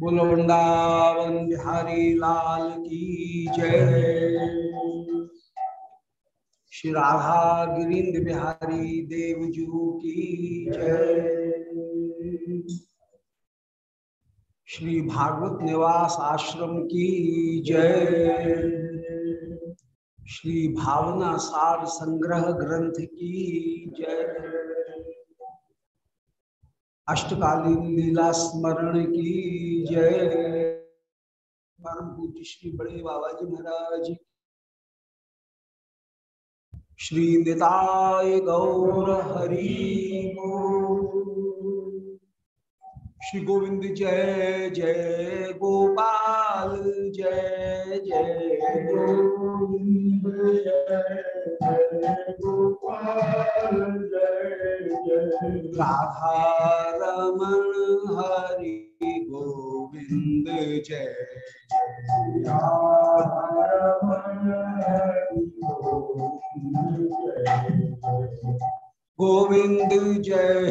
बोलो, वृंदावन बिहारी लाल की जय। श्री राधा गिरीन्द्र बिहारी देवजू की जय। श्री भागवत निवास आश्रम की जय। श्री भावना सार संग्रह ग्रंथ की जय। अष्टकालीन लीला स्मरण की जय। परम पूज्य श्री बड़े बाबा जी महाराज श्री निताय गौर हरि श्री गोविंद जय जय गोपाल, जय जय गोविंद जय। राधा रमण हरि गोविंद जय गोविंद जय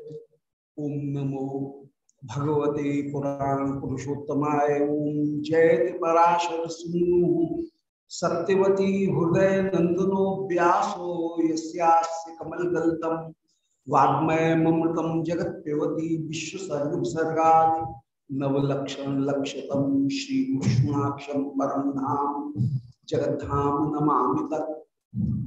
ओम नमो भगवते पुराण पुरुषोत्तमाय, ओम जयति पराशर सिंह सत्यवती हृदय नंदनो व्यासो, यस्यास्य कमल दलतम वाग्मय ममृतम जगत विश्व नवलक्षण लक्षतम श्री परम धाम, जगद्धाम नमामि तत्।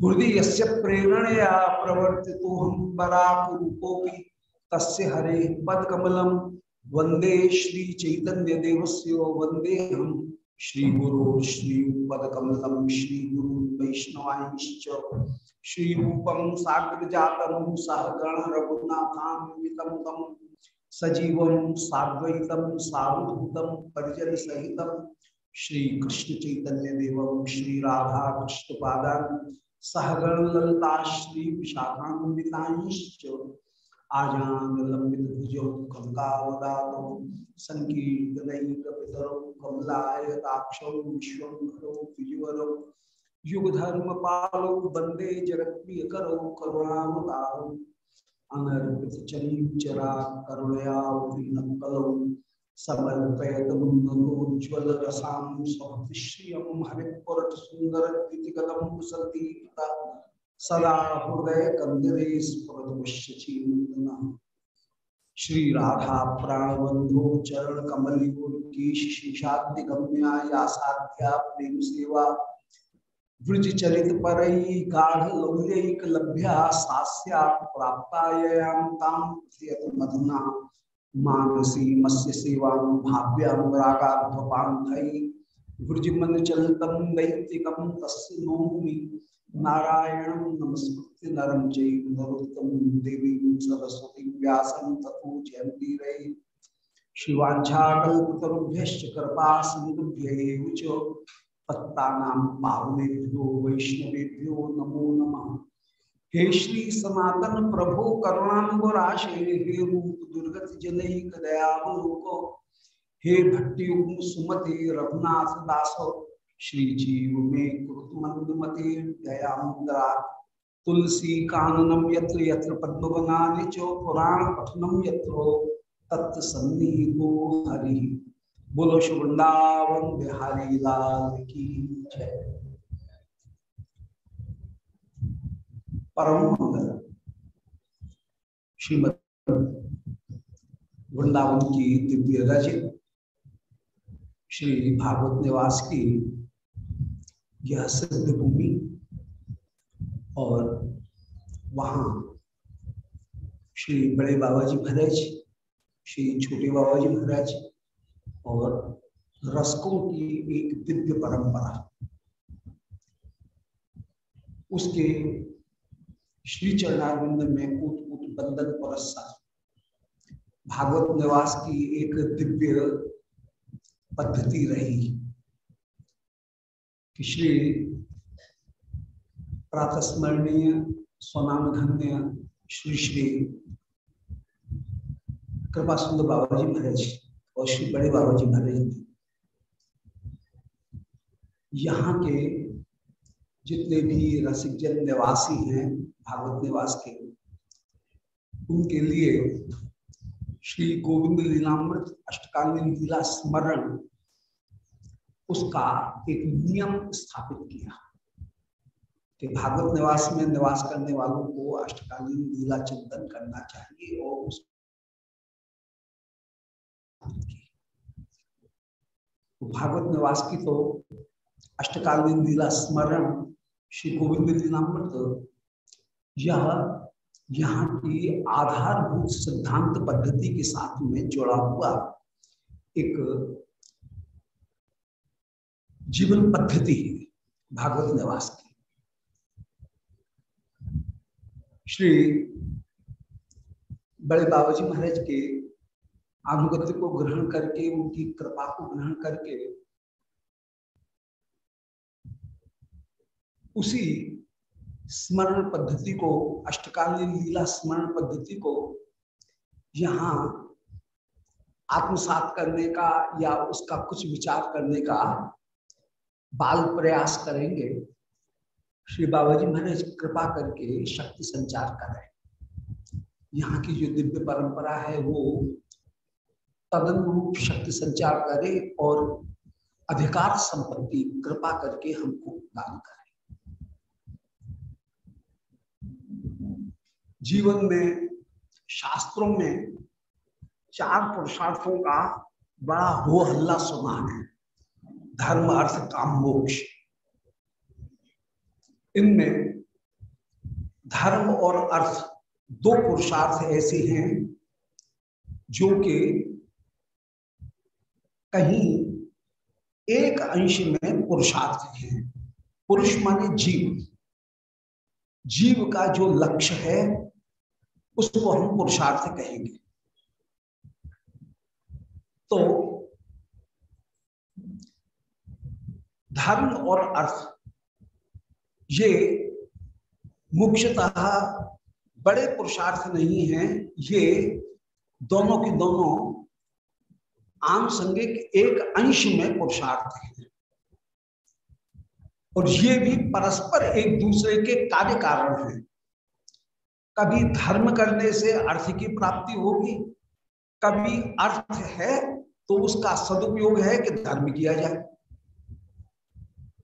हृदय प्रेरणया प्रवर्तितो हम बराक रूपोपि तस्य हरे पदकमलम वंदे श्री चैतन्य देवस्य वंदे हम श्री गुरु श्री पदकमलम श्री गुरु वैष्णवांश्च। श्री रूपम साग्र जातम सहगण रघुनाथान्वितम तम सजीवम साद्वैतम सावधूतम परिजन सहितम श्री कृष्ण चैतन्य देवम श्री राधा कृष्ण पादान। सहगण ललता श्री विशाखान्वितांश्च। आजान लंबित भुजौ कमलावदातो संकीर्तनैकपितरौ कमलायताक्षौ विश्वंभरौ द्विजवरौ युगधर्म पालौ वंदे जगत्प्रियकरौ करुणावतारौ अनर्पित चरीचरा करुणयावतीनकलौ समर्पयतमुज्ज्वल रसां स्वभक्तिश्रियं हरिपुरटसुन्दरद्वितिगतं सतीता सदा हृदय कंदरे स्फुरदुश्चीनन्दना श्री राधा प्राणबंधो चरण कमल केश शेषाद्य या साध्या प्रेम सेवा ब्रज चरित ताम मधुना मानसी मत्स्य सेवा भाव्याम रागाध्वपांथई ब्रजमन चलतम नारायण नमस्कृत्य नरम चैव नरोत्तम देवी सरस्वती व्यासं ततो जयन्ती रहे शिवाञ्छाकल्पतरुभ्यश्च कृपा सिन्धुभ्यैव च पत्तानां पावनेभ्यो वैष्णवेभ्यो नमो नमः। हे श्री सनातन प्रभु करुणाबराशे हे रूप दुर्गत जनैक दयावलोको, हे भट्टी सुमते रघुनाथ दासो श्री जीव में कृतमंदमते दयामुद्रा तुलसी काननम यत्र यत्र पद्मवनानि च पुराण पठनम यत्र तत् सन्निहितो हरि। बोलो वृंदावन बिहारी लाल की जय। परम मंगल। श्रीमद वृंदावन की दिव्य रचित श्री भागवत निवास की यह सिद्ध भूमि और वहाँ श्री बड़े बाबा जी महाराज, श्री छोटे बाबा जी महाराज और रसकों की एक दिव्य परंपरा। उसके श्री चरणारविंद में कूट कूट बंदन पुरस्कार भागवत निवास की एक दिव्य पद्धति रही। श्री प्रातस्मरणीय स्वनाम धन्य श्री श्री कृपा सुंदर बाबा जी महाराज और श्री बड़े बाबा जी महाराज ने यहाँ के जितने भी रसिक जन निवासी हैं, भागवत निवास के, उनके लिए श्री गोविंद लीलामृत अष्टकालीन लीला स्मरण उसका एक नियम स्थापित किया। कि भागवत निवास में निवास करने वालों को अष्टकालीन लीला चिंतन करना चाहिए और उस तो भागवत निवास की तो अष्टकालीन लीला स्मरण श्री गोविंद लीलामृत यह यहाँ की आधारभूत सिद्धांत पद्धति के साथ में जुड़ा हुआ एक जीवन पद्धति है, भागवत निवास की। श्री बड़े बाबाजी महाराज के अनुगत्य को ग्रहण करके, उनकी कृपा को ग्रहण करके, उसी स्मरण पद्धति को, अष्टकालीन लीला स्मरण पद्धति को यहाँ आत्मसात करने का या उसका कुछ विचार करने का बाल प्रयास करेंगे। श्री बाबा जी महाराज कृपा करके शक्ति संचार करें यहाँ की जो दिव्य परंपरा है, वो तदनुरूप शक्ति संचार करे और अधिकार संपत्ति कृपा करके हमको दान करे। जीवन में, शास्त्रों में चार पुरुषार्थों का बड़ा हो हल्ला सुना है। धर्म, अर्थ, काम, मोक्ष। इनमें धर्म और अर्थ दो पुरुषार्थ ऐसे हैं जो कि कहीं एक अंश में पुरुषार्थ है। पुरुष माने जीव। जीव का जो लक्ष्य है, उसको हम पुरुषार्थ कहेंगे। तो धर्म और अर्थ। ये मुख्यतः बड़े पुरुषार्थ नहीं है, ये दोनों के दोनों आम संगिक एक अंश में पुरुषार्थ है। और ये भी परस्पर एक दूसरे के कार्य कारण है। कभी धर्म करने से अर्थ की प्राप्ति होगी, कभी अर्थ है तो उसका सदुपयोग है कि धर्म किया जाए।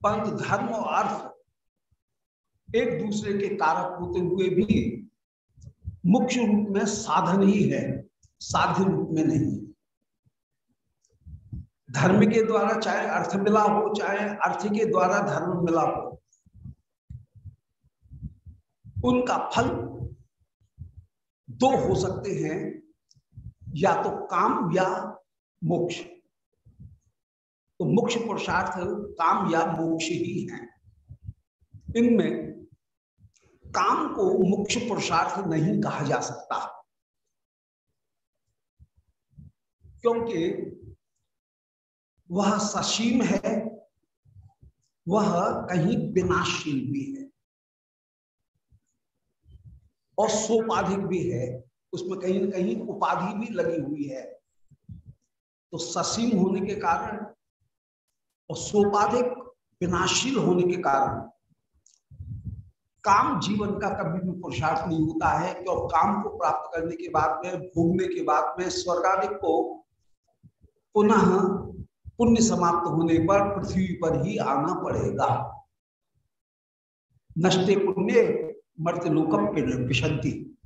परंतु धर्म और अर्थ एक दूसरे के कारक होते हुए भी मुख्य रूप में साधन ही है, साध्य रूप में नहीं। धर्म के द्वारा चाहे अर्थ मिला हो, चाहे अर्थ के द्वारा धर्म मिला हो, उनका फल दो हो सकते हैं, या तो काम या मोक्ष। तो मुख्य पुरुषार्थ काम या मोक्ष ही है। इनमें काम को मुख्य पुरुषार्थ नहीं कहा जा सकता। क्योंकि वह ससीम है, वह कहीं विनाशील भी है और सोपाधिक भी है। उसमें कहीं ना कहीं उपाधि भी लगी हुई है। तो ससीम होने के कारण और सोपाधिक विनाशील होने के कारण काम जीवन का कभी भी पुरुषार्थ नहीं होता है क्यों काम को प्राप्त करने के बाद में, भोगने के बाद में स्वर्गाधिक को पुनः पुण्य समाप्त होने पर पृथ्वी पर ही आना पड़ेगा। नष्टे पुण्य मर्त लोकम विशंति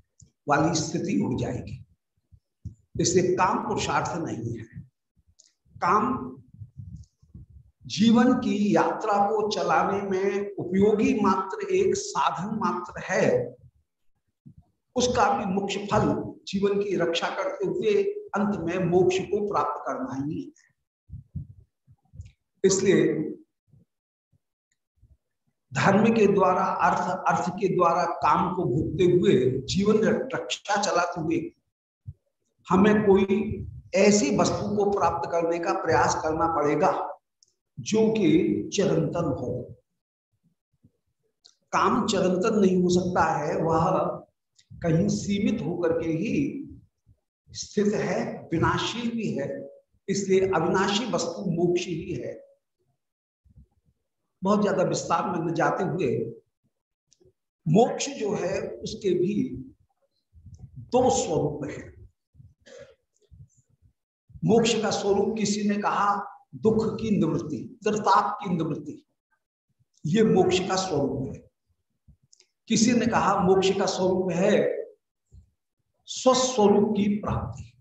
वाली स्थिति हो जाएगी। इसलिए काम पुरुषार्थ नहीं है। काम जीवन की यात्रा को चलाने में उपयोगी मात्र एक साधन मात्र है। उसका भी मुख्य फल जीवन की रक्षा करते हुए अंत में मोक्ष को प्राप्त करना ही है। इसलिए धर्म के द्वारा, अर्थ अर्थ के द्वारा काम को भूखते हुए, जीवन रक्षा चलाते हुए हमें कोई ऐसी वस्तु को प्राप्त करने का प्रयास करना पड़ेगा जो कि चिरंतन हो। काम चिरंतन नहीं हो सकता है, वह कहीं सीमित होकर के ही स्थित है, विनाशी भी है। इसलिए अविनाशी वस्तु मोक्ष ही है। बहुत ज़्यादा विस्तार में जाते हुए मोक्ष जो है, उसके भी दो स्वरूप है। मोक्ष का स्वरूप किसी ने कहा दुख की निवृत्ति त्रिताप की निवृत्ति। ये मोक्ष का स्वरूप है। किसी ने कहा, मोक्ष का स्वरूप है स्वस्वरूप की प्राप्ति।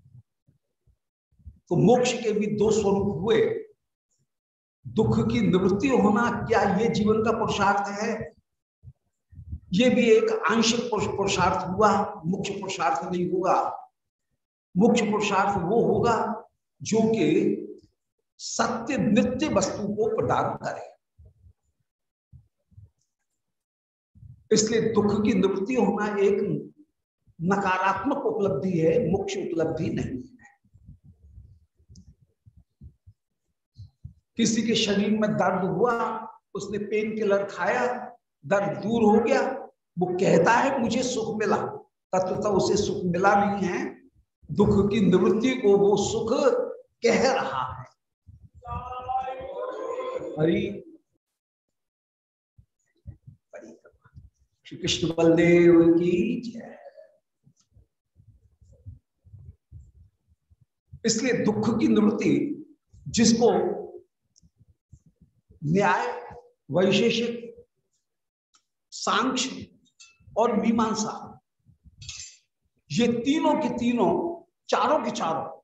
तो मोक्ष के भी दो स्वरूप हुए। दुख की निवृत्ति होना क्या ये जीवन का पुरुषार्थ है? ये भी एक आंशिक पुरुषार्थ हुआ मुख्य पुरुषार्थ नहीं होगा। मुख्य पुरुषार्थ वो होगा जो कि सत्य नित्य वस्तु को प्रदान करे। इसलिए दुख की निवृत्ति होना एक नकारात्मक उपलब्धि है मुख्य उपलब्धि नहीं है। किसी के शरीर में दर्द हुआ, उसने पेन किलर खाया, दर्द दूर हो गया, वो कहता है, मुझे सुख मिला। तत्वता उसे सुख मिला नहीं है। दुख की निवृत्ति को वो सुख कह रहा है। हरी श्री कृष्ण बलदेव की जय। इसलिए दुख की निवृत्ति जिसको न्याय, वैशेषिक, सांख्य और मीमांसा, ये तीनों के तीनों, चारों के चारों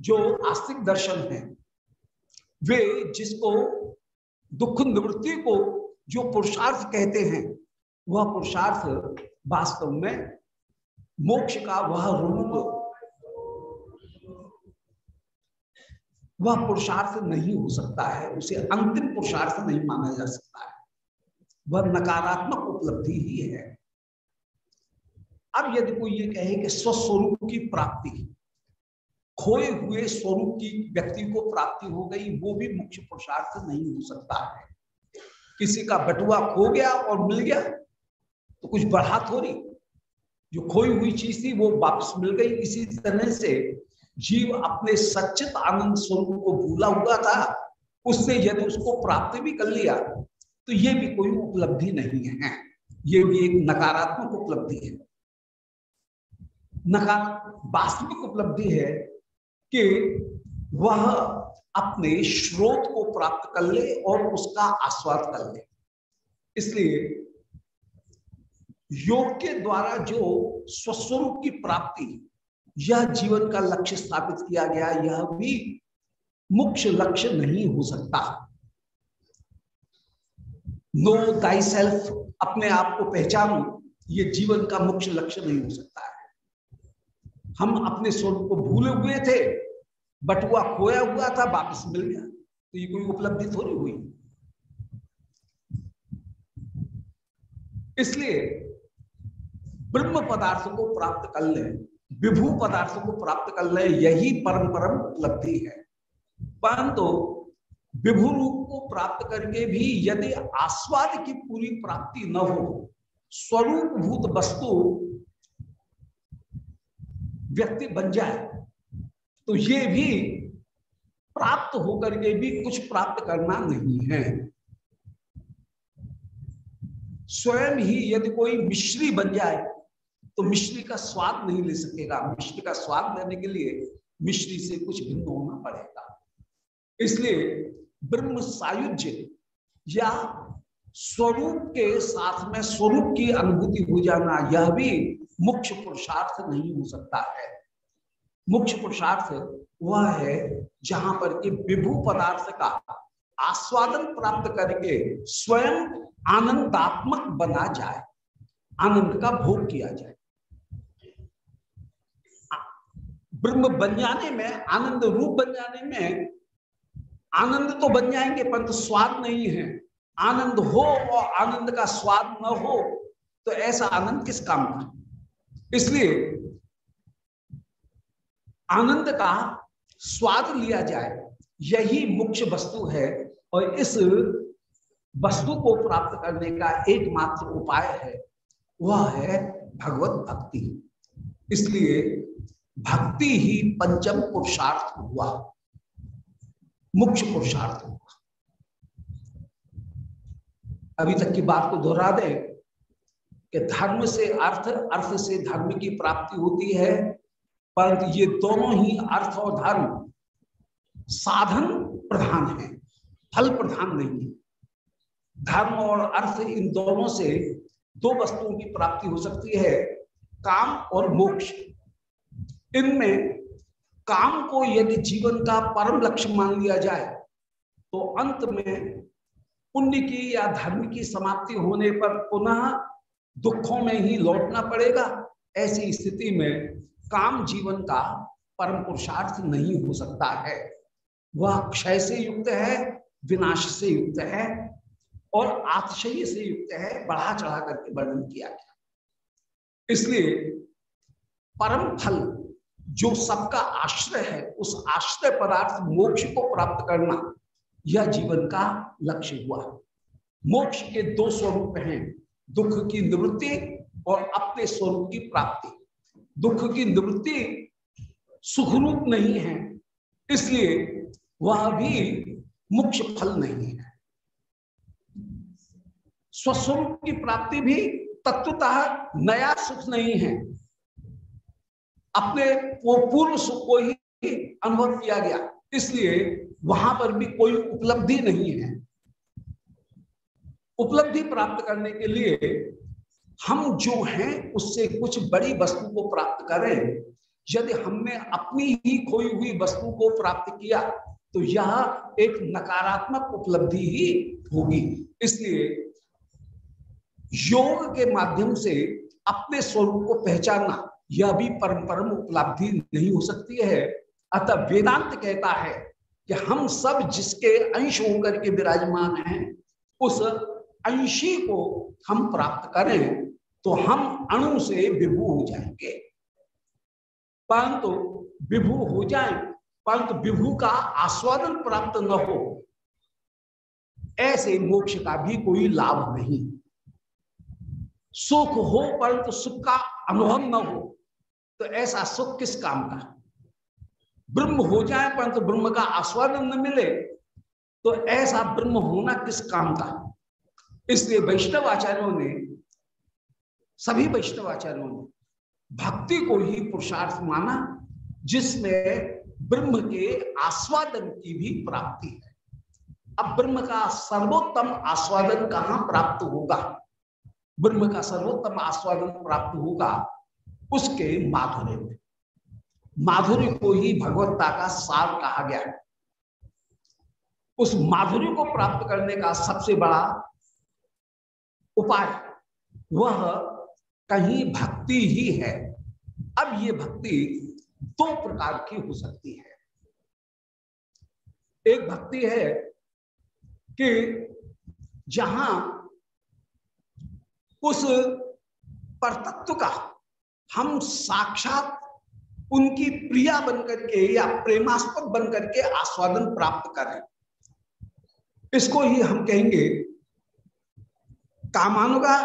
जो आस्तिक दर्शन है, वे जिसको दुख निवृत्ति को जो पुरुषार्थ कहते हैं, वह पुरुषार्थ वास्तव में मोक्ष का वह रूप, वह पुरुषार्थ नहीं हो सकता है, उसे अंतिम पुरुषार्थ नहीं माना जा सकता है। वह नकारात्मक उपलब्धि ही है। अब यदि कोई ये कहे कि स्वस्वरूप की प्राप्ति खोए हुए स्वरूप की व्यक्ति को प्राप्ति हो गई, वो भी मुख्य पुरुषार्थ नहीं हो सकता है। किसी का बटुआ खो गया और मिल गया तो कुछ बढ़ा थोड़ी। जो खोई हुई चीज़ थी, वो वापस मिल गई। इसी तरह से जीव अपने सचित आनंद स्वरूप को भूला हुआ था, उससे यदि उसको प्राप्त भी कर लिया तो ये भी कोई उपलब्धि नहीं है। ये भी एक नकारात्मक उपलब्धि है। नकार वास्तविक उपलब्धि है कि वह अपने स्रोत को प्राप्त कर ले और उसका आस्वाद कर ले। इसलिए योग के द्वारा जो स्वस्वरूप की प्राप्ति, यह जीवन का लक्ष्य स्थापित किया गया, यह भी मुख्य लक्ष्य नहीं हो सकता। नो दाई सेल्फ अपने आप को पहचानो, ये जीवन का मुख्य लक्ष्य नहीं हो सकता है। हम अपने स्वरूप को भूले हुए थे बटुआ खोया हुआ था, वापस मिल गया। तो ये कोई उपलब्धि थोड़ी हुई। इसलिए ब्रह्म पदार्थ को प्राप्त कर ले, विभू पदार्थ को प्राप्त कर ले, यही परम परम उपलब्धि है। परंतु विभू रूप को प्राप्त करके भी यदि आस्वाद की पूरी प्राप्ति न हो स्वरूप भूत वस्तु व्यक्ति बन जाए तो ये भी प्राप्त होकर के भी कुछ प्राप्त करना नहीं है। स्वयं ही यदि कोई मिश्री बन जाए तो मिश्री का स्वाद नहीं ले सकेगा। मिश्री का स्वाद लेने के लिए मिश्री से कुछ भिन्न होना पड़ेगा। इसलिए ब्रह्म सायुज्य या स्वरूप के साथ में स्वरूप की अनुभूति हो जाना, यह भी मुख्य पुरुषार्थ नहीं हो सकता है। मुख्य पुरुषार्थ वह है जहाँ पर कि विभू पदार्थ का आस्वादन प्राप्त करके स्वयं आनंदात्मक बना जाए, आनंद का भोग किया जाए। ब्रह्म बन जाने में, आनंद रूप बन जाने में आनंद तो बन जाएँगे, परंतु स्वाद नहीं है। आनंद हो और आनंद का स्वाद न हो तो ऐसा आनंद किस काम का? इसलिए आनंद का स्वाद लिया जाए, यही मुख्य वस्तु है और इस वस्तु को प्राप्त करने का एकमात्र उपाय है, वह है भगवत भक्ति। इसलिए भक्ति ही पंचम पुरुषार्थ हुआ, मुख्य पुरुषार्थ हुआ। अभी तक की बात को दोहरा दे कि धर्म से अर्थ अर्थ से धर्म की प्राप्ति होती है परंतु ये दोनों ही अर्थ और धर्म साधन प्रधान है, फल प्रधान नहीं है। धर्म और अर्थ इन दोनों से दो वस्तुओं की प्राप्ति हो सकती है, काम और मोक्ष। इनमें काम को यदि जीवन का परम लक्ष्य मान लिया जाए तो अंत में पुण्य की या धर्म की समाप्ति होने पर पुनः दुखों में ही लौटना पड़ेगा, ऐसी स्थिति में काम जीवन का परम पुरुषार्थ नहीं हो सकता है। वह क्षय से युक्त है, विनाश से युक्त है और आतिशय से युक्त है, बढ़ा चढ़ा करके वर्णन किया गया। इसलिए परम फल जो सबका आश्रय है, उस आश्रय पदार्थ मोक्ष को प्राप्त करना, यह जीवन का लक्ष्य हुआ। मोक्ष के दो स्वरूप हैं, दुख की निवृत्ति और अपने स्वरूप की प्राप्ति। दुख की निवृत्ति सुखरूप नहीं है, इसलिए वह भी मुख्य फल नहीं है। स्वस्वरूप की प्राप्ति भी तत्वतः नया सुख नहीं है। अपने वो पूर्व सुख को ही अनुभव किया गया, इसलिए वहाँ पर भी कोई उपलब्धि नहीं है। उपलब्धि प्राप्त करने के लिए हम जो हैं, उससे कुछ बड़ी वस्तु को प्राप्त करें। यदि हमने अपनी ही खोई हुई वस्तु को प्राप्त किया तो यह एक नकारात्मक उपलब्धि ही होगी। इसलिए योग के माध्यम से अपने स्वरूप को पहचानना, यह भी परम परम उपलब्धि नहीं हो सकती है। अतः वेदांत कहता है कि हम सब जिसके अंश होकर के विराजमान हैं, उस अंशी को हम प्राप्त करें। तो हम अणु से विभू हो जाएँगे। परंतु विभू हो जाए, परंतु विभू का आस्वादन प्राप्त न हो, ऐसे मोक्ष का भी कोई लाभ नहीं। सुख हो, परंतु सुख का अनुभव न हो तो ऐसा सुख किस काम का? ब्रह्म हो जाए, परंतु ब्रह्म का आस्वादन न मिले तो ऐसा ब्रह्म होना किस काम का? इसलिए वैष्णव आचार्यों ने सभी वैष्णव आचार्यों ने भक्ति को ही पुरुषार्थ माना, जिसमें ब्रह्म के आस्वादन की भी प्राप्ति है। अब ब्रह्म का सर्वोत्तम आस्वादन कहाँ प्राप्त होगा? ब्रह्म का सर्वोत्तम आस्वादन प्राप्त होगा उसके माधुर्य में। माधुर्य को ही भगवत्ता का सार कहा गया। है उस माधुर्य को प्राप्त करने का सबसे बड़ा उपाय वह कहीं भक्ति ही है। अब ये भक्ति दो प्रकार की हो सकती है। एक भक्ति है कि जहाँ उस परतत्व का हम साक्षात उनकी प्रिया बनकर के या प्रेमास्पद बनकर के आस्वादन प्राप्त करें। इसको ही हम कहेंगे कामानुगा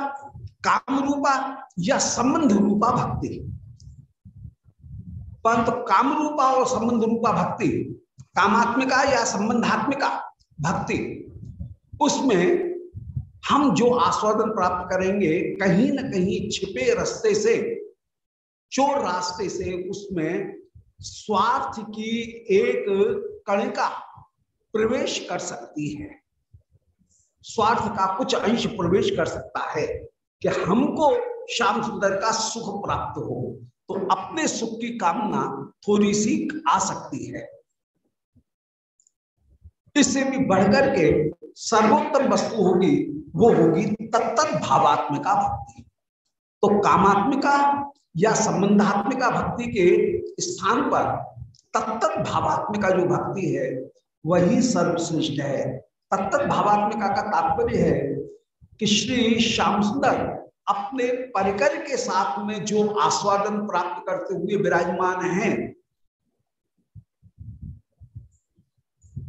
काम रूपा या संबंध रूपा भक्ति। परंतु काम रूपा और संबंध रूपा भक्ति, कामात्मिका या संबंधात्मिका भक्ति, उसमें हम जो आस्वादन प्राप्त करेंगे, कहीं ना कहीं छिपे रास्ते से, चोर रास्ते से उसमें स्वार्थ की एक कणिका प्रवेश कर सकती है। स्वार्थ का कुछ अंश प्रवेश कर सकता है। कि हमको श्याम सुंदर का सुख प्राप्त हो तो अपने सुख की कामना थोड़ी सी आ सकती है। इससे भी बढ़कर के सर्वोत्तम वस्तु होगी, वो होगी तत्त भावात्मिका भक्ति। तो कामात्मिका या संबंधात्मिका भक्ति के स्थान पर तत्त भावात्मिका जो भक्ति है, वही सर्वश्रेष्ठ है। तत्त भावात्मिका का तात्पर्य है कि श्री श्याम सुंदर अपने परिकर के साथ में जो आस्वादन प्राप्त करते हुए विराजमान हैं,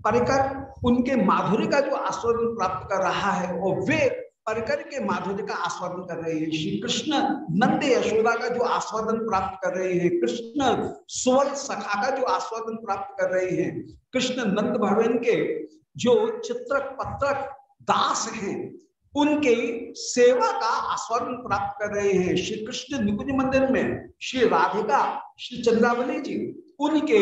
परिकर उनके माधुर्य का जो आस्वादन प्राप्त कर रहा है और वे परिकर के माधुर्य का आस्वादन कर रहे हैं। श्री कृष्ण नंद यशोदा का जो आस्वादन प्राप्त कर रहे हैं, कृष्ण सुवर्ण सखा का जो आस्वादन प्राप्त कर रहे हैं, कृष्ण नंद भवन के जो चित्रक पत्रक दास हैं उनके सेवा का आस्वादन प्राप्त कर रहे हैं। श्री कृष्ण निकुंज मंदिर में श्री राधिका, श्री चंद्रावली जी, उनके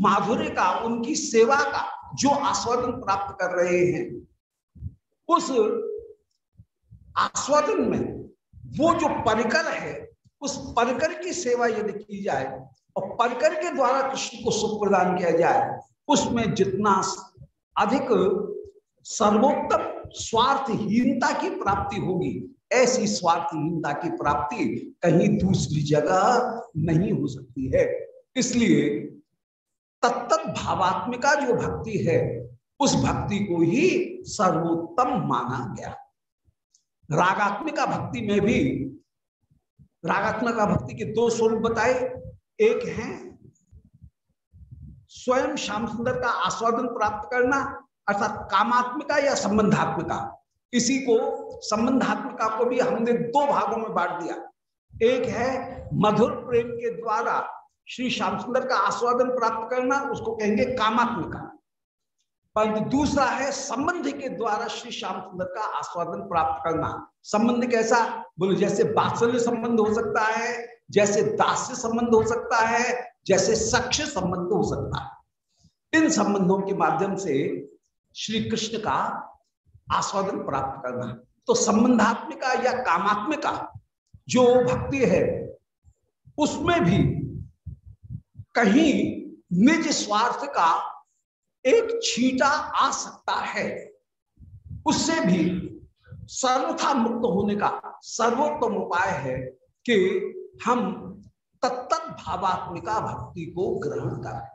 माधुर्य का, उनकी सेवा का जो आस्वादन प्राप्त कर रहे हैं, उस आस्वादन में वो जो परिकर है, उस परिकर की सेवा यदि की जाए और परिकर के द्वारा कृष्ण को सुख प्रदान किया जाए, उसमें जितना अधिक सर्वोत्तम स्वार्थहीनता की प्राप्ति होगी। ऐसी स्वार्थहीनता की प्राप्ति कहीं दूसरी जगह नहीं हो सकती है। इसलिए तत्त भावात्मिका जो भक्ति है, उस भक्ति को ही सर्वोत्तम माना गया। रागात्मिका भक्ति में भी, रागात्मिका भक्ति के दो स्वरूप बताए। एक है, स्वयं श्याम सुंदर का आस्वादन प्राप्त करना अर्थात कामात्मिका या संबंधात्मिका। इसी को संबंधात्मिका को भी हमने दो भागों में बांट दिया। एक है मधुर प्रेम के द्वारा श्री श्याम सुंदर का आस्वादन प्राप्त करना, उसको कहेंगे कामात्मिका। परंतु दूसरा है संबंध के द्वारा श्री श्याम सुंदर का आस्वादन प्राप्त करना। संबंध कैसा? बोलो, जैसे बात्सल्य संबंध हो सकता है, जैसे दास्य संबंध हो सकता है, जैसे सक्ष संबंध हो सकता है। इन संबंधों के माध्यम से श्री कृष्ण का आस्वादन प्राप्त करना। तो संबंधात्मिका या कामात्मिका जो भक्ति है, उसमें भी कहीं निज स्वार्थ का एक छीटा आ सकता है। उससे भी सर्वथा मुक्त होने का सर्वोत्तम उपाय है कि हम तत्त भावात्मिका भक्ति को ग्रहण करें।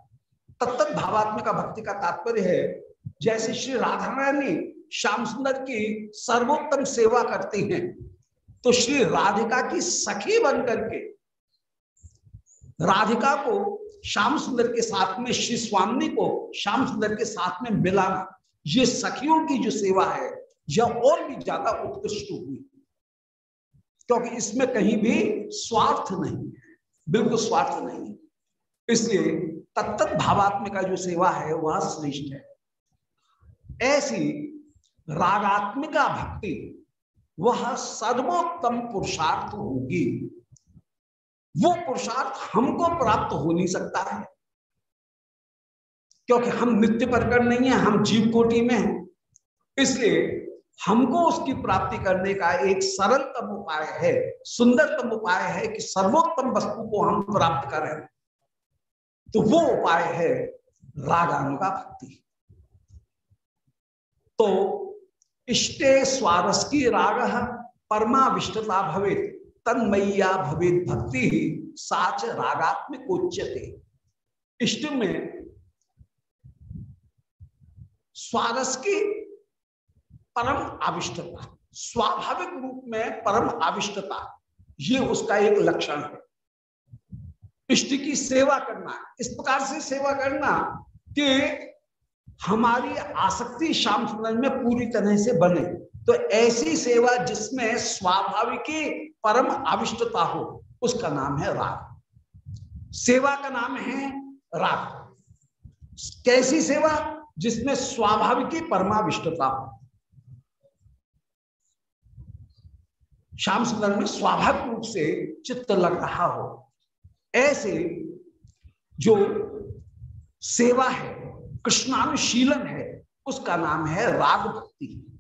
तत्त भावात्मिका भक्ति का तात्पर्य है जैसे श्री राधा रानी श्याम सुंदर की सर्वोत्तम सेवा करती हैं तो श्री राधिका की सखी बन करके राधिका को श्याम सुंदर के साथ में, श्री स्वामी को श्याम सुंदर के साथ में मिलाना, ये सखियों की जो सेवा है, यह और भी ज़्यादा उत्कृष्ट हुई। क्योंकि इसमें कहीं भी स्वार्थ नहीं है, बिल्कुल स्वार्थ नहीं इसलिए तत्त भावात्मिका जो सेवा है, वह श्रेष्ठ है। ऐसी रागात्मिका भक्ति, वह सर्वोत्तम पुरुषार्थ होगी। वो पुरुषार्थ हमको प्राप्त हो नहीं सकता है। क्योंकि हम नित्य प्रकट नहीं है, हम जीव कोटि में हैं। इसलिए हमको उसकी प्राप्ति करने का एक सरलतम उपाय है, सुंदरतम उपाय है कि सर्वोत्तम वस्तु को हम प्राप्त करें। तो वो उपाय है रागानुगा भक्ति। तो इष्टे स्वारस की राग परमाविष्टता भवे तन्मय्या भवेद भक्ति ही साच रागात्मिक उच्चते इष्ट में स्वारस की परम आविष्टता, स्वाभाविक रूप में परम आविष्टता, ये उसका एक लक्षण है। इष्ट की सेवा करना, इस प्रकार से सेवा करना कि हमारी आसक्ति श्याम सुंदर में पूरी तरह से बने। तो ऐसी सेवा जिसमें स्वाभाविक परम आविष्टता हो, उसका नाम है राग। सेवा का नाम है राग। कैसी सेवा? जिसमें स्वाभाविक परमाविष्टता हो। श्याम सुंदर में स्वाभाविक रूप से चित्त लग रहा हो। ऐसे जो सेवा है कृष्णानुशीलन है। उसका नाम है राग भक्ति।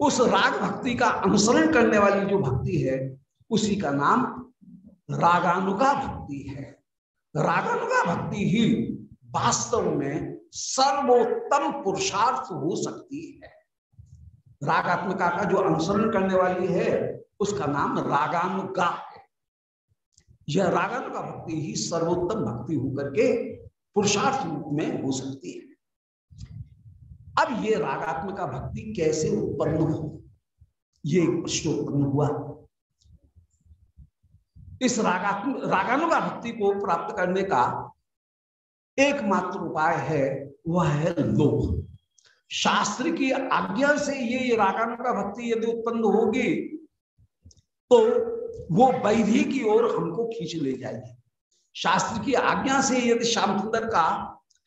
उस राग भक्ति का अनुसरण करने वाली जो भक्ति है, उसी का नाम रागानुगा भक्ति है। रागानुगा भक्ति ही वास्तव में सर्वोत्तम पुरुषार्थ हो सकती है। रागात्मिका का जो अनुसरण करने वाली है, उसका नाम रागानुगा है। यह रागानुगा भक्ति ही सर्वोत्तम भक्ति होकर के पुरुषार्थ रूप में हो सकती है। अब ये रागात्मिका भक्ति कैसे उत्पन्न हो ये एक प्रश्न उत्पन्न हुआ। इस रागात्म, रागानुगा भक्ति को प्राप्त करने का एकमात्र उपाय है, वह है लोभ। शास्त्र की आज्ञा से ये रागानुगा भक्ति यदि उत्पन्न होगी तो वो वैधि की ओर हमको खींच ले जाएगी। शास्त्र की आज्ञा से यदि श्याम सुंदर का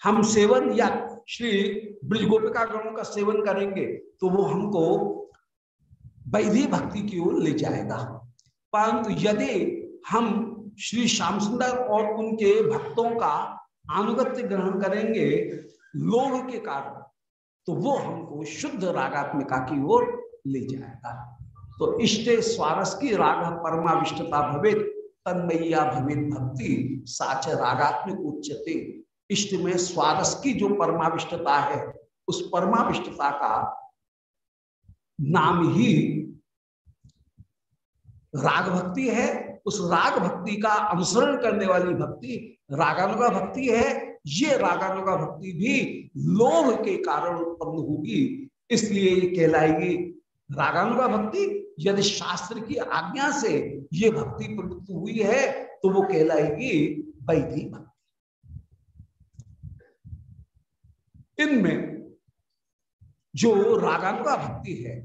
हम सेवन या श्री ब्रज गोपिका गणों का सेवन करेंगे तो वो हमको वैधि भक्ति की ओर ले जाएगा। परंतु यदि हम श्री श्याम सुंदर और उनके भक्तों का अनुगत्य ग्रहण करेंगे लोभ के कारण तो वो हमको शुद्ध रागात्मिका की ओर ले जाएगा। तो इष्टे स्वारस की राग परमाविष्टता भवे तन्मय्या भवेद भक्ति, साच रागात्मिक उच्चते इष्ट में स्वारस की जो परमाविष्टता है, उस परमाविष्टता का नाम ही राग भक्ति है। उस राग भक्ति का अनुसरण करने वाली भक्ति रागानुगा भक्ति है। ये रागानुगा भक्ति भी लोभ के कारण उत्पन्न होगी, इसलिए ये कहलाएगी रागानुगा भक्ति। यदि शास्त्र की आज्ञा से ये भक्ति प्रवृत्त हुई है तो वो कहलाएगी वैधि भक्ति। इनमें जो रागानुगा भक्ति है,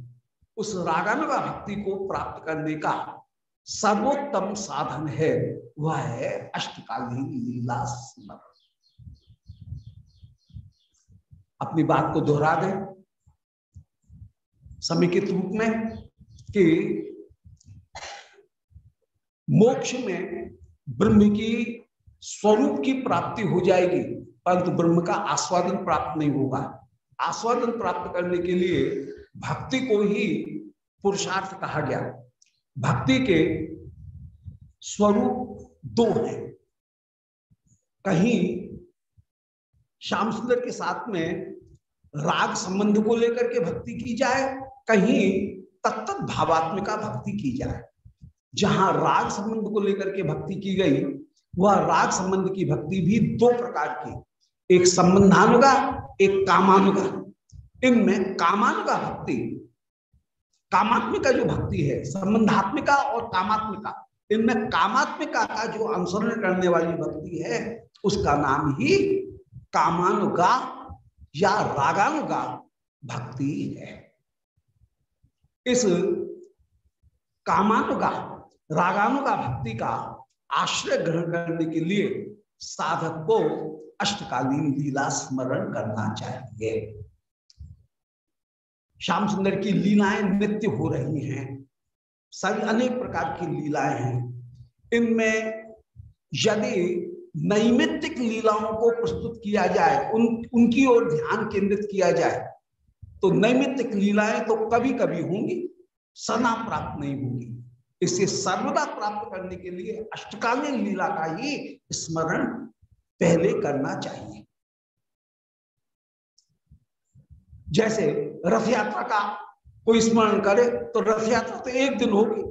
उस रागानुगा भक्ति को प्राप्त करने का सर्वोत्तम साधन है, वह है अष्टकालीन लीला स्मरण। अपनी बात को दोहरा दें। समेकित रूप में कि मोक्ष में ब्रह्म की स्वरूप की प्राप्ति हो जाएगी, परंतु ब्रह्म का आस्वादन प्राप्त नहीं होगा। आस्वादन प्राप्त करने के लिए भक्ति को ही पुरुषार्थ कहा गया। भक्ति के स्वरूप दो हैं। कहीं श्याम सुंदर के साथ में राग संबंध को लेकर के भक्ति की जाए, कहीं तत्त भावात्मिका भक्ति की जाए। जहाँ राग संबंध को लेकर के भक्ति की गई, वह राग संबंध की भक्ति भी दो प्रकार की। एक संबंधानुगा, एक कामानुगा। इनमें कामानुगा भक्ति, कामात्मिका जो भक्ति है, संबंधात्मिका और कामात्मिका, इनमें कामात्मिका का जो अनुसरण करने वाली भक्ति है, उसका नाम ही कामानुगा या रागानुगा भक्ति है। इस कामानुगा रागानुगा भक्ति का आश्रय ग्रहण करने के लिए साधक को अष्टकालीन लीला स्मरण करना चाहिए। श्याम सुंदर की लीलाएँ नित्य हो रही हैं। सभी अनेक प्रकार की लीलाएँ हैं। इनमें यदि नैमित्तिक लीलाओं को प्रस्तुत किया जाए, उन, उनकी ओर ध्यान केंद्रित किया जाए तो नैमित्तिक लीलाएँ तो कभी कभी होंगी, सना प्राप्त नहीं होगी। इसे सर्वदा प्राप्त करने के लिए अष्टकालीन लीला का ही स्मरण पहले करना चाहिए। जैसे रथ यात्रा का कोई स्मरण करे तो रथ यात्रा तो एक दिन होगी।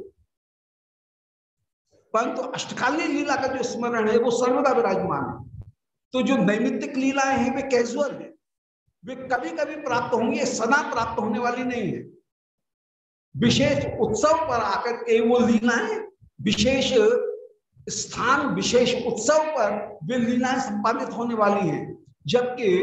परंतु तो अष्टकालीन लीला का जो स्मरण है, वो सर्वदा विराजमान है। तो जो नैमित्तिक लीलाएँ हैं, वे कैजुअल वे कभी कभी प्राप्त होंगे सदा प्राप्त होने वाली नहीं है। विशेष उत्सव पर आकर के वो लीलाएँ, विशेष स्थान, विशेष उत्सव पर वे लीलाएँ संपादित होने वाली हैं। जबकि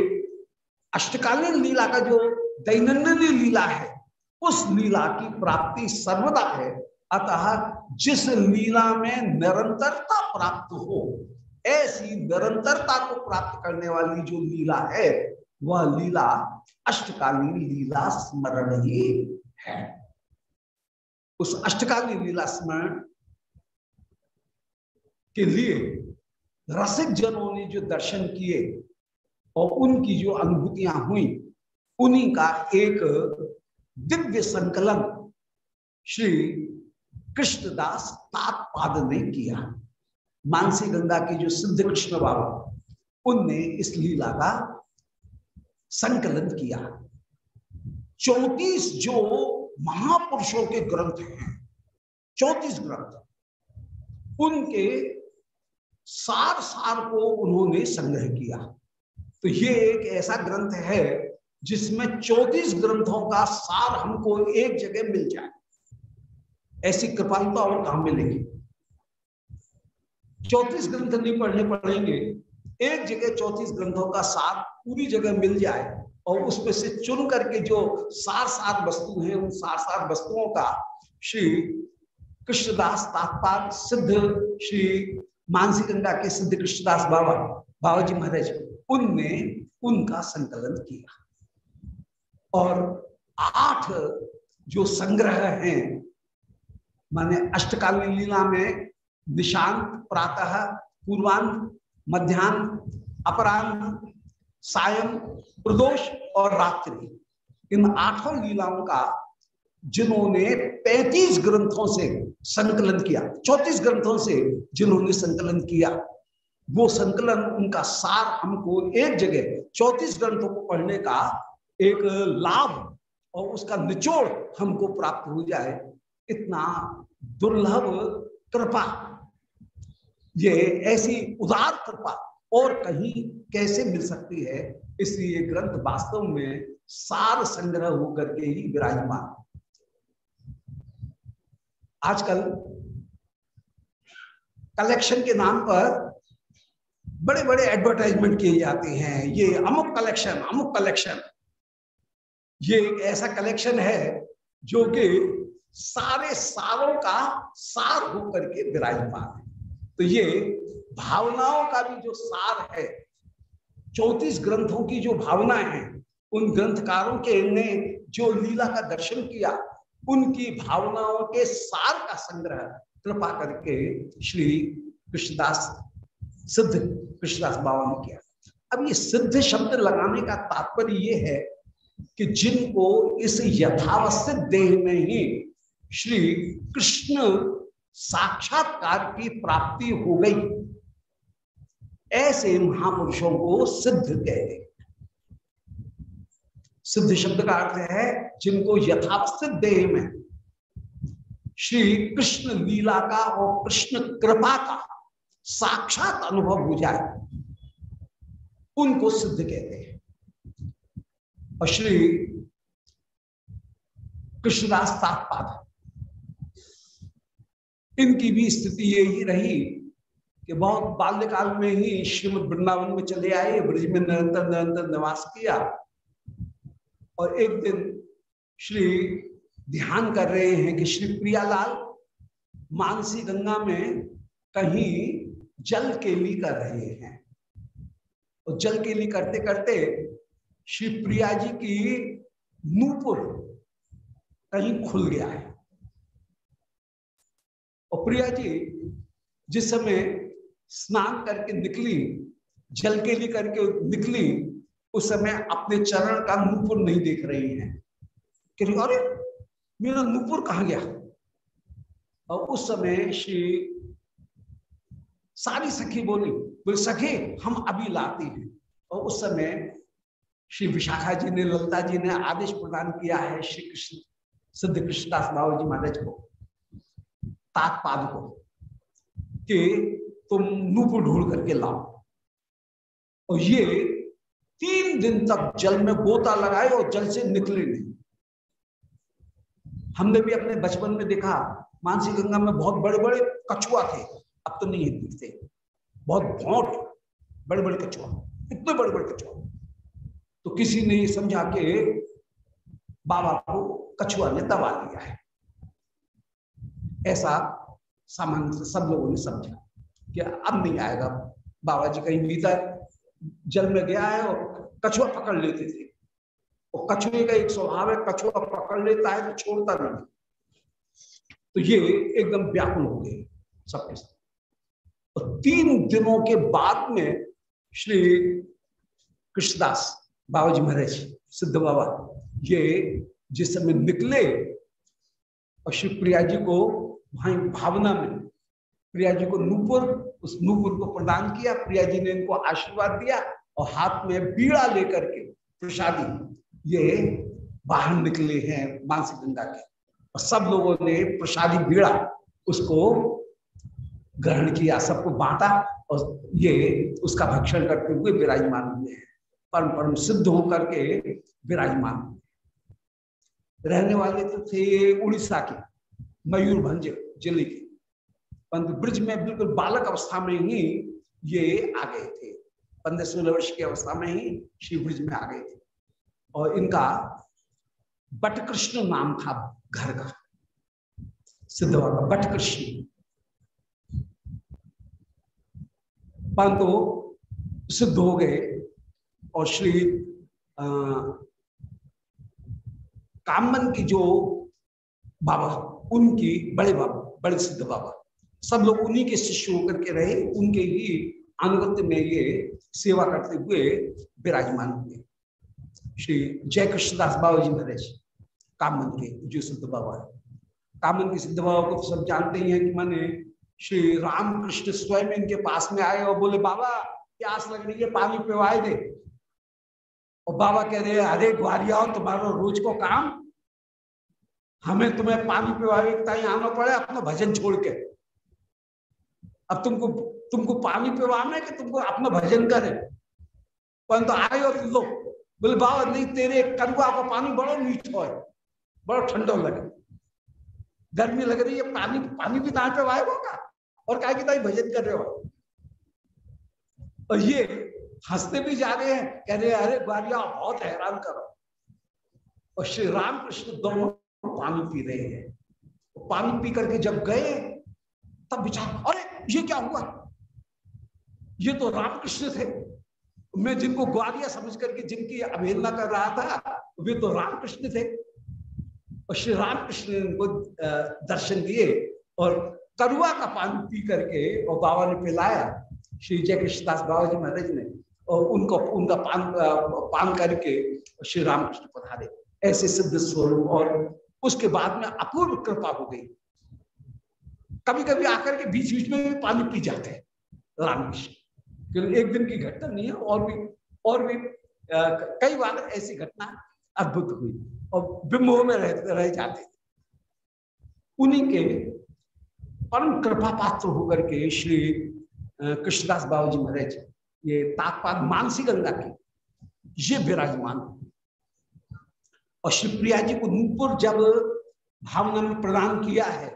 अष्टकालीन लीला का जो दैनंदिन लीला है, उस लीला की प्राप्ति सर्वदा है। अतः जिस लीला में निरंतरता प्राप्त हो, ऐसी निरंतरता को प्राप्त करने वाली जो लीला है वह लीला अष्टकालीन लीला स्मरण ही है। उस अष्टकालीन लीला स्मरण के लिए रसिक जनों ने जो दर्शन किए और उनकी जो अनुभूतियाँ हुई, उन्हीं का एक दिव्य संकलन श्री कृष्णदास तात्पाद ने किया। मानसी गंगा के जो सिद्ध कृष्ण बाबा, उनने इस लीला का संकलन किया। चौतीस जो महापुरुषों के ग्रंथ हैं, चौतीस ग्रंथ, उनके सार सार को उन्होंने संग्रह किया। तो ये एक ऐसा ग्रंथ है जिसमें चौतीस ग्रंथों का सार हमको एक जगह मिल जाए। ऐसी कृपालता और कहा मिलेगी। चौतीस ग्रंथ नहीं पढ़ने पड़ेंगे। एक जगह चौतीस ग्रंथों का सार पूरी जगह मिल जाए और उसमें से चुन करके जो सार सार वस्तु हैं, उन सार सार वस्तुओं का श्री कृष्णदास तात्पाद सिद्ध श्री मानसी गंगा के सिद्ध कृष्णदास बाबा बाबा जी महाराज उनने उनका संकलन किया। और आठ जो संग्रह हैं, माने अष्टकालीन लीला में निशांत, प्रातः, पूर्वांत मध्यान्ह अपरांत सायं, प्रदोष और रात्रि। इन आठों लीलाओं का जिन्होंने 35 ग्रंथों से संकलन किया 34 ग्रंथों से जिन्होंने संकलन किया, वो संकलन, उनका सार हमको एक जगह 34 ग्रंथों को पढ़ने का एक लाभ और उसका निचोड़ हमको प्राप्त हो जाए, इतना दुर्लभ कृपा। ये ऐसी उदार कृपा और कहीं कैसे मिल सकती है? इसलिए ग्रंथ वास्तव में सार संग्रह होकर के ही विराजमान आजकल कलेक्शन के नाम पर बड़े बड़े एडवर्टाइजमेंट किए जाते हैं। ये अमुक कलेक्शन अमुक कलेक्शन ये एक ऐसा कलेक्शन है जो कि सारे सारों का सार होकर के विराजमान है। तो ये भावनाओं का भी जो सार है, चौतीस ग्रंथों की जो भावनाएँ हैं, उन ग्रंथकारों के ने जो लीला का दर्शन किया, उनकी भावनाओं के सार का संग्रह कृपा करके श्री कृष्णदास, सिद्ध कृष्णदास बाबा ने किया। अब ये सिद्ध शब्द लगाने का तात्पर्य ये है कि जिनको इस यथावस्थित देह में ही श्री कृष्ण साक्षात्कार की प्राप्ति हो गई। ऐसे महापुरुषों को सिद्ध कहते सिद्ध शब्द का अर्थ है, जिनको यथावस्थित देह में श्री कृष्ण लीला का और कृष्ण कृपा का साक्षात अनुभव हो जाए, उनको सिद्ध कहते हैं और श्री कृष्णदास तात्पाद इनकी भी स्थिति यही रही कि बहुत बाल्यकाल में ही श्रीमद वृंदावन में चले आए, ब्रज में निरंतर निरंतर निवास किया। और एक दिन श्री ध्यान कर रहे हैं कि श्री प्रियालाल मानसी गंगा में कहीं जल केली कर रहे हैं। और जल केली करते करते श्री प्रिया जी की नूपुर कहीं खुल गया है। और प्रिया जी, जिस समय स्नान करके निकली, जल के लिए करके निकली, उस समय अपने चरण का नूपुर नहीं देख रही हैं। अरे, मेरा नूपुर कहा गया? और उस समय श्री सारी सखी बोली, बोले, सखी, हम अभी लाती हैं। और उस समय श्री विशाखा जी ने, ललता जी ने आदेश प्रदान किया है श्री कृष्ण, सिद्ध कृष्णदास बाबू जी महाराज को। तात्पाद को कि तुम नूपुर ढूंढ करके लाओ। और ये तीन दिन तक जल में गोता लगाए और जल से निकले नहीं। हमने भी अपने बचपन में देखा, मानसी गंगा में बहुत बड़े बड़े कछुआ थे। अब तो नहीं दिखते। बहुत भौट बड़े बड़े कछुआ। इतने बड़े बड़े कछुआ। तो किसी ने समझा के बाबा को कछुआ ने दबा लिया है। ऐसा सामान्य से सब लोगों ने समझा कि अब नहीं आएगा। बाबा जी कहीं भीतर जल में गया है और कछुआ पकड़ लेते थे। और कछुए का एक स्वभाव है, कछुआ पकड़ लेता है तो छोड़ता नहीं। तो ये एकदम व्याकुल हो गए सबके साथ। और तीन दिनों के बाद में श्री कृष्णदास बाबा जी महाराज, सिद्ध बाबा, ये जिस समय निकले और श्री प्रिया जी को वहाँ भावना में। प्रिया जी को नूपुर, उस नूपुर को प्रदान किया, प्रिया जी ने इनको आशीर्वाद दिया और हाथ में बीड़ा लेकर के प्रसादी। ये बाहर निकले हैं मानसिक गंगा के। और सब लोगों ने प्रसादी, बीड़ा, उसको ग्रहण किया, सबको बांटा और ये उसका भक्षण करते हुए विराजमान हुए हैं। परम परम सिद्ध होकर के विराजमान हुए रहने वाले तो थे उड़ीसा के। मयूरभंज ज़िले के। परंतु ब्रिज में बिल्कुल बालक अवस्था में ही ये आ गए थे। पंद्रह सोलह वर्ष की अवस्था में ही श्री ब्रिज में आ गए थे। और इनका बट कृष्ण नाम था घर का। सिद्ध का बट कृष्ण परंतु सिद्ध हो गए और श्री कामन की जो बाबा उनकी बड़े बाबा, बड़े सिद्ध बाबा। सब लोग उन्हीं के शिष्य होकर के रहे, उनके ही अनुगत्य में ये सेवा करते हुए विराजमान हुए। श्री जय कृष्णदास बाबा जी महाराज, कामन के जो सिद्ध बाबा है। कामन के सिद्ध बाबा को तो सब जानते ही हैं कि मैंने श्री रामकृष्ण स्वयं इनके पास में आए और बोले, बाबा प्यास लग रही है, पानी पिवाए दे। और बाबा कह रहे अरे ग्वारिया तुम्हारा रोज को काम हमें तुम्हें पानी पिवाए आना पड़े अपना भजन छोड़ के। अब तुमको तुमको पानी पिवाना कि तुमको अपना भजन करे? परंतु आए और लो, बोले, बाबा, नहीं, तेरे करुआ का पानी बड़ो मीठो है, बड़ा ठंडो लगे। गर्मी लग रही है, पानी पानी भी दांत पे होगा और क्या कि भजन कर रहे हो? और ये हँसते भी जा रहे हैं, कह रहे, अरे ग्वारिया बहुत हैरान करो। और श्री राम कृष्ण दोनों पानी पी रहे हैं। पानी पी करके जब गए, तब विचार, अरे, ये क्या हुआ? ये तो रामकृष्ण थे। मैं जिनको ग्वालिया समझ करके जिनकी अवहेलना कर रहा था, वे तो रामकृष्ण थे। और श्री रामकृष्ण को दर्शन दिए और करुआ का पानी पी करके और बाबा ने पिलाया। श्री जय कृष्णदास बाबा जी महाराज ने और उनको, उनका पान पान करके श्री रामकृष्ण पधारे ऐसे सिद्ध स्वरूप और उसके बाद में अपूर्व कृपा हो गई। कभी कभी आकर के बीच बीच में भी पानी पी जाते हैं रामकृष्ण क्योंकि एक दिन की घटना नहीं है और भी और भी कई बार ऐसी घटना अद्भुत हुई और बिंबों में रह, रह जाते उन्हीं के परम कृपा पात्र होकर के श्री कृष्णदास बाबू जी महाराज ये ताकपात मानसी गंगा की ये विराजमान और श्री प्रिया जी को नूपुर जब भावना में प्रदान किया है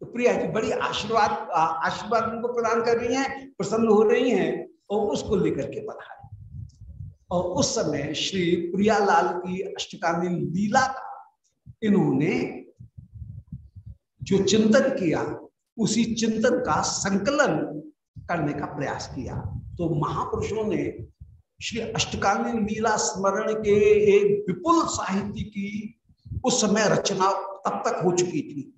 तो प्रिया जी बड़ी आशीर्वाद आशीर्वाद उनको प्रदान कर रही हैं, प्रसन्न हो रही हैं और उसको लेकर के रहे और उस समय श्री प्रियालाल की अष्टकालीन लीला का इन्होंने जो चिंतन किया, उसी चिंतन का संकलन करने का प्रयास किया। तो महापुरुषों ने श्री अष्टकालीन लीला स्मरण के एक विपुल साहित्य की उस समय रचना तब तक हो चुकी थी।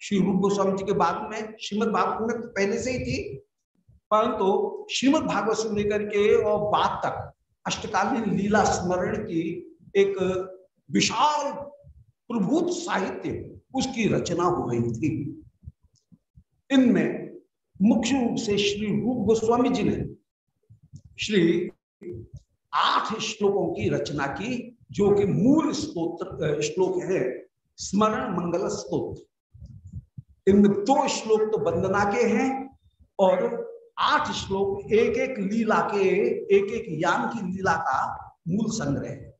श्री रूप गोस्वामी जी के बाद में, श्रीमद भागवत में तो पहले से ही थी, परंतु तो श्रीमद भागवत से लेकर के और बाद तक अष्टकालीन लीला स्मरण की एक विशाल प्रभुत साहित्य उसकी रचना हो गई थी। इनमें मुख्य रूप से श्री रूप गोस्वामी जी ने श्री आठ श्लोकों की रचना की, जो कि मूल स्तोत्र श्लोक है, स्मरण मंगल स्तोत्र। इनमें दो श्लोक तो वंदना के हैं और आठ श्लोक एक एक लीला के एक एक यान की लीला का मूल संग्रह है।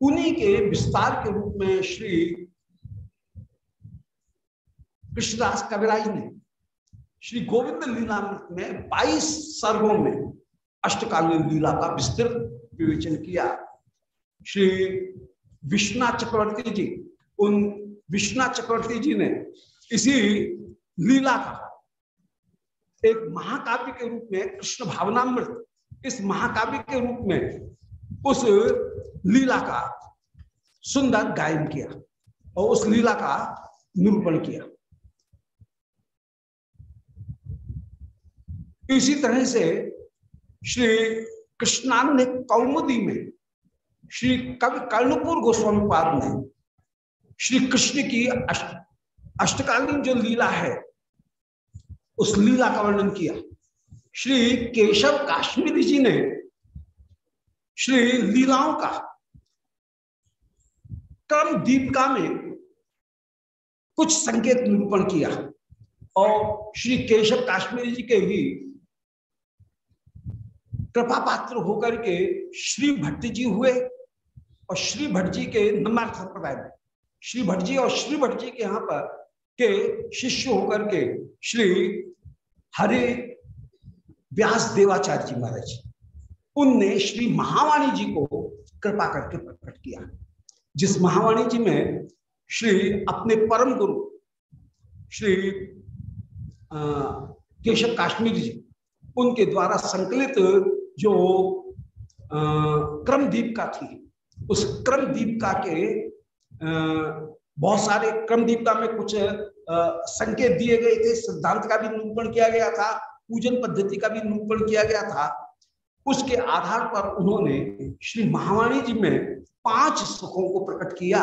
उन्हीं के विस्तार के रूप में श्री कृष्णदास कविराज ने, श्री गोविंद लीला में 22 सर्गों में अष्टकालीन लीला का विस्तृत विवेचन किया। श्री विश्वनाथ चक्रवर्ती जी, उन विश्वनाथ चक्रवर्ती जी ने इसी लीला का एक महाकाव्य के रूप में, कृष्ण भावनामृत, इस महाकाव्य के रूप में उस लीला का सुंदर गायन किया और उस लीला का निरूपण किया। इसी तरह से श्री कृष्णान कौमुदी में श्री कवि कर्णपुर गोस्वामी पाद ने श्री कृष्ण की अष्ट, अष्टकालीन जो लीला है उस लीला का वर्णन किया। श्री केशव काश्मीरी जी ने श्री लीलाओं का क्रम दीपिका में कुछ संकेत निरूपण किया और श्री केशव काश्मीरी जी के ही कृपा पात्र होकर के श्री भट्ट जी हुए और श्री भट्ट जी के नम्बर संप्रदाय में श्री भट्ट जी और श्री भट्ट जी के यहाँ पर के शिष्य होकर के श्री हरे व्यास देवाचार्य जी महाराज उनने श्री महावाणी जी को कृपा करके प्रकट किया। जिस महावाणी जी में श्री अपने परम गुरु, श्री केशव काश्मीर जी, उनके द्वारा संकलित जो क्रम दीपिका थी, उस क्रम दीपिका के बहुत सारे क्रम दीपिका में कुछ संकेत दिए गए थे, सिद्धांत का भी निरूपण किया गया था, पूजन पद्धति का भी निरूपण किया गया था। उसके आधार पर उन्होंने श्री महावाणी जी में पाँच सुखों को प्रकट किया।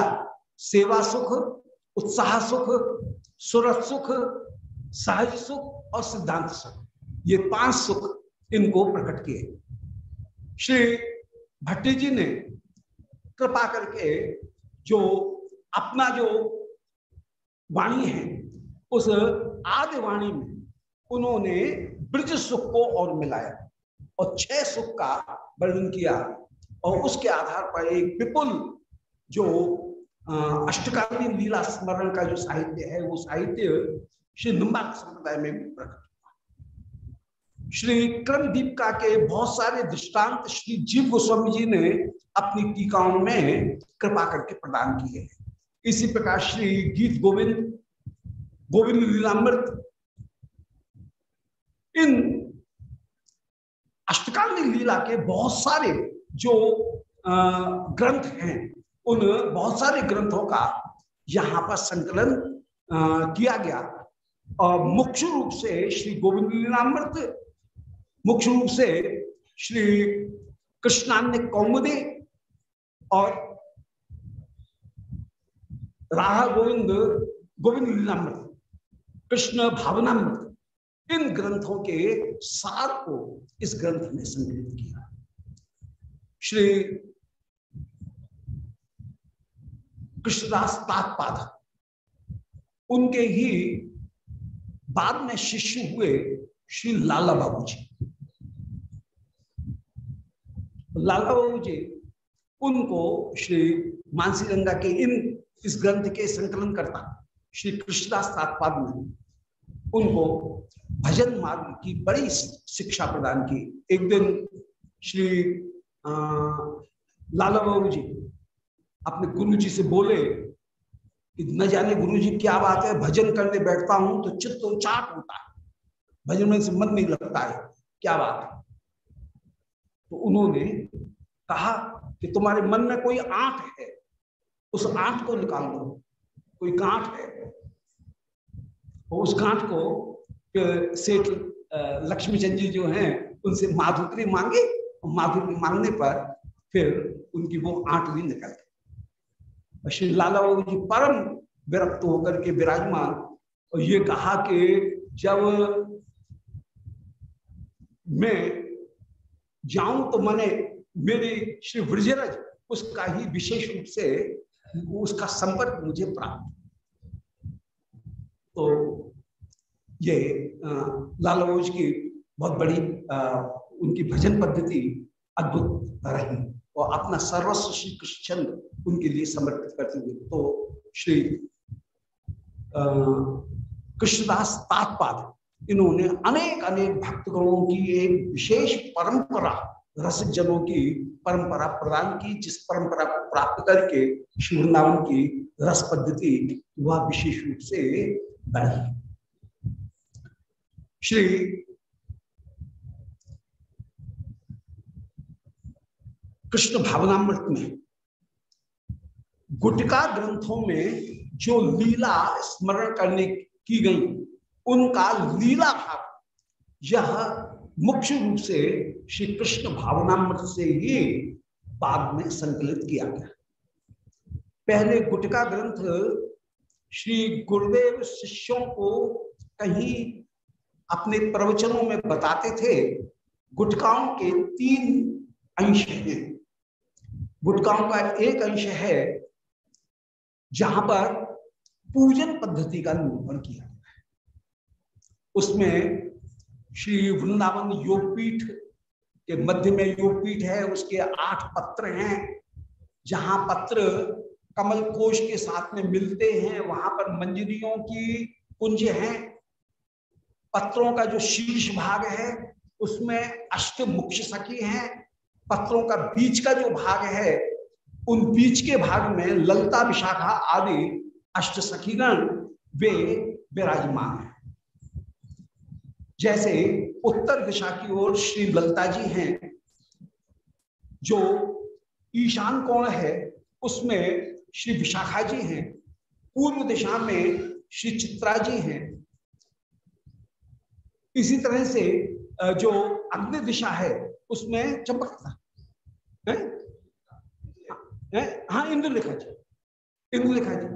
सेवा सुख, उत्साह सुख, सुरत सुख, सहज सुख और सिद्धांत सुख। ये पाँच सुख इनको प्रकट किए। श्री भट्टी जी ने कृपा करके जो अपना जो वाणी है, उस आदि वाणी में उन्होंने ब्रज सुख को और मिलाया और छह सुख का वर्णन किया और उसके आधार पर एक विपुल जो अष्टकालीन लीला स्मरण का जो साहित्य है, वो साहित्य श्री निम्बाक संप्रदाय में भी प्रकट श्री क्रम दीपिका के बहुत सारे दृष्टांत श्री जीव गोस्वामी जी ने अपनी टीकाओं में कृपा करके प्रदान किए हैं। इसी प्रकार श्री गीत गोविंद गोविंद लीलामृत, इन अष्टकालीन लीला के बहुत सारे जो ग्रंथ हैं, उन बहुत सारे ग्रंथों का यहाँ पर संकलन किया गया। और मुख्य रूप से श्री गोविंद लीलामृत मुख्य रूप से श्री कृष्णान्य कौमुदे और राधा गोविंद गोविंद लीलामृत कृष्ण भावनामृत इन ग्रंथों के सार को इस ग्रंथ में संकलित किया। श्री कृष्णदास तात्पाद, उनके ही बाद में शिष्य हुए श्री लाला बाबू जी लाला बाबू जी उनको श्री मानसी गंगा के इन इस ग्रंथ के संकलन करता, श्री कृष्णदास तात्पाद ने उनको भजन मार्ग की बड़ी शिक्षा प्रदान की। एक दिन श्री लाला बाबू जी अपने गुरु जी से बोले कि न जाने गुरु जी क्या बात है, भजन करने बैठता हूँ तो चित्त उचाट होता है। भजन में से मन नहीं लगता है, क्या बात है? तो उन्होंने कहा कि तुम्हारे मन में कोई आँख है, उस आँख को निकाल दो, कोई गांठ है। और उस गांठ को सेठ लक्ष्मी चंद जी जो हैं, उनसे माधुकरी मांगे माधुकरी मांगने पर फिर उनकी वो आंट भी निकल गई। श्री लाला बाबू जी परम विरक्त होकर के विराजमान, और ये कहा कि जब मैं जाऊँ तो मैंने मेरी श्री ब्रजरज उसका ही विशेष रूप से उसका संपर्क मुझे प्राप्त तो ये लाला बाबू की बहुत बड़ी उनकी भजन पद्धति अद्भुत रही और अपना सर्वस्व श्री कृष्ण उनके लिए समर्पित करते हुए। तो श्री कृष्णदास तात्पाद इन्होंने अनेक अनेक भक्तगणों की एक विशेष परंपरा रसिक जनों की परंपरा प्रदान की, जिस परंपरा को प्राप्त करके श्री वृंदावन की रस पद्धति वह विशेष रूप से बढ़ी। श्री कृष्ण भावनामृत में गुटका ग्रंथों में जो लीला स्मरण करने की गई उनका लीला भाव। यह मुख्य रूप से श्री कृष्ण भावनामृत से ही बाद में संकलित किया गया। पहले गुटका ग्रंथ श्री गुरुदेव शिष्यों को कहीं अपने प्रवचनों में बताते थे, गुटकाओं के तीन अंश हैं। गुटकाओं का एक अंश है, जहाँ पर पूजन पद्धति का निरूपण किया उसमें श्री वृंदावन योगपीठ के मध्य में योगपीठ है, उसके आठ पत्र हैं, जहाँ पत्र कमल कोश के साथ में मिलते हैं, वहाँ पर मंजरियों की कुंज है। पत्रों का जो शीर्ष भाग है, उसमें अष्ट मुख्य सखी हैं। पत्रों का बीच का जो भाग है, उन बीच के भाग में ललता विशाखा आदि अष्ट सखीगण, वे विराजमान है। जैसे उत्तर दिशा की ओर श्री ललता जी हैं जो ईशान कोण है उसमें श्री विशाखा जी हैं पूर्व दिशा में श्री चित्रा जी हैं। इसी तरह से जो अग्नि दिशा है उसमें चंपकता है, है? हाँ इंद्रलेखा जी इंद्रलेखा जी।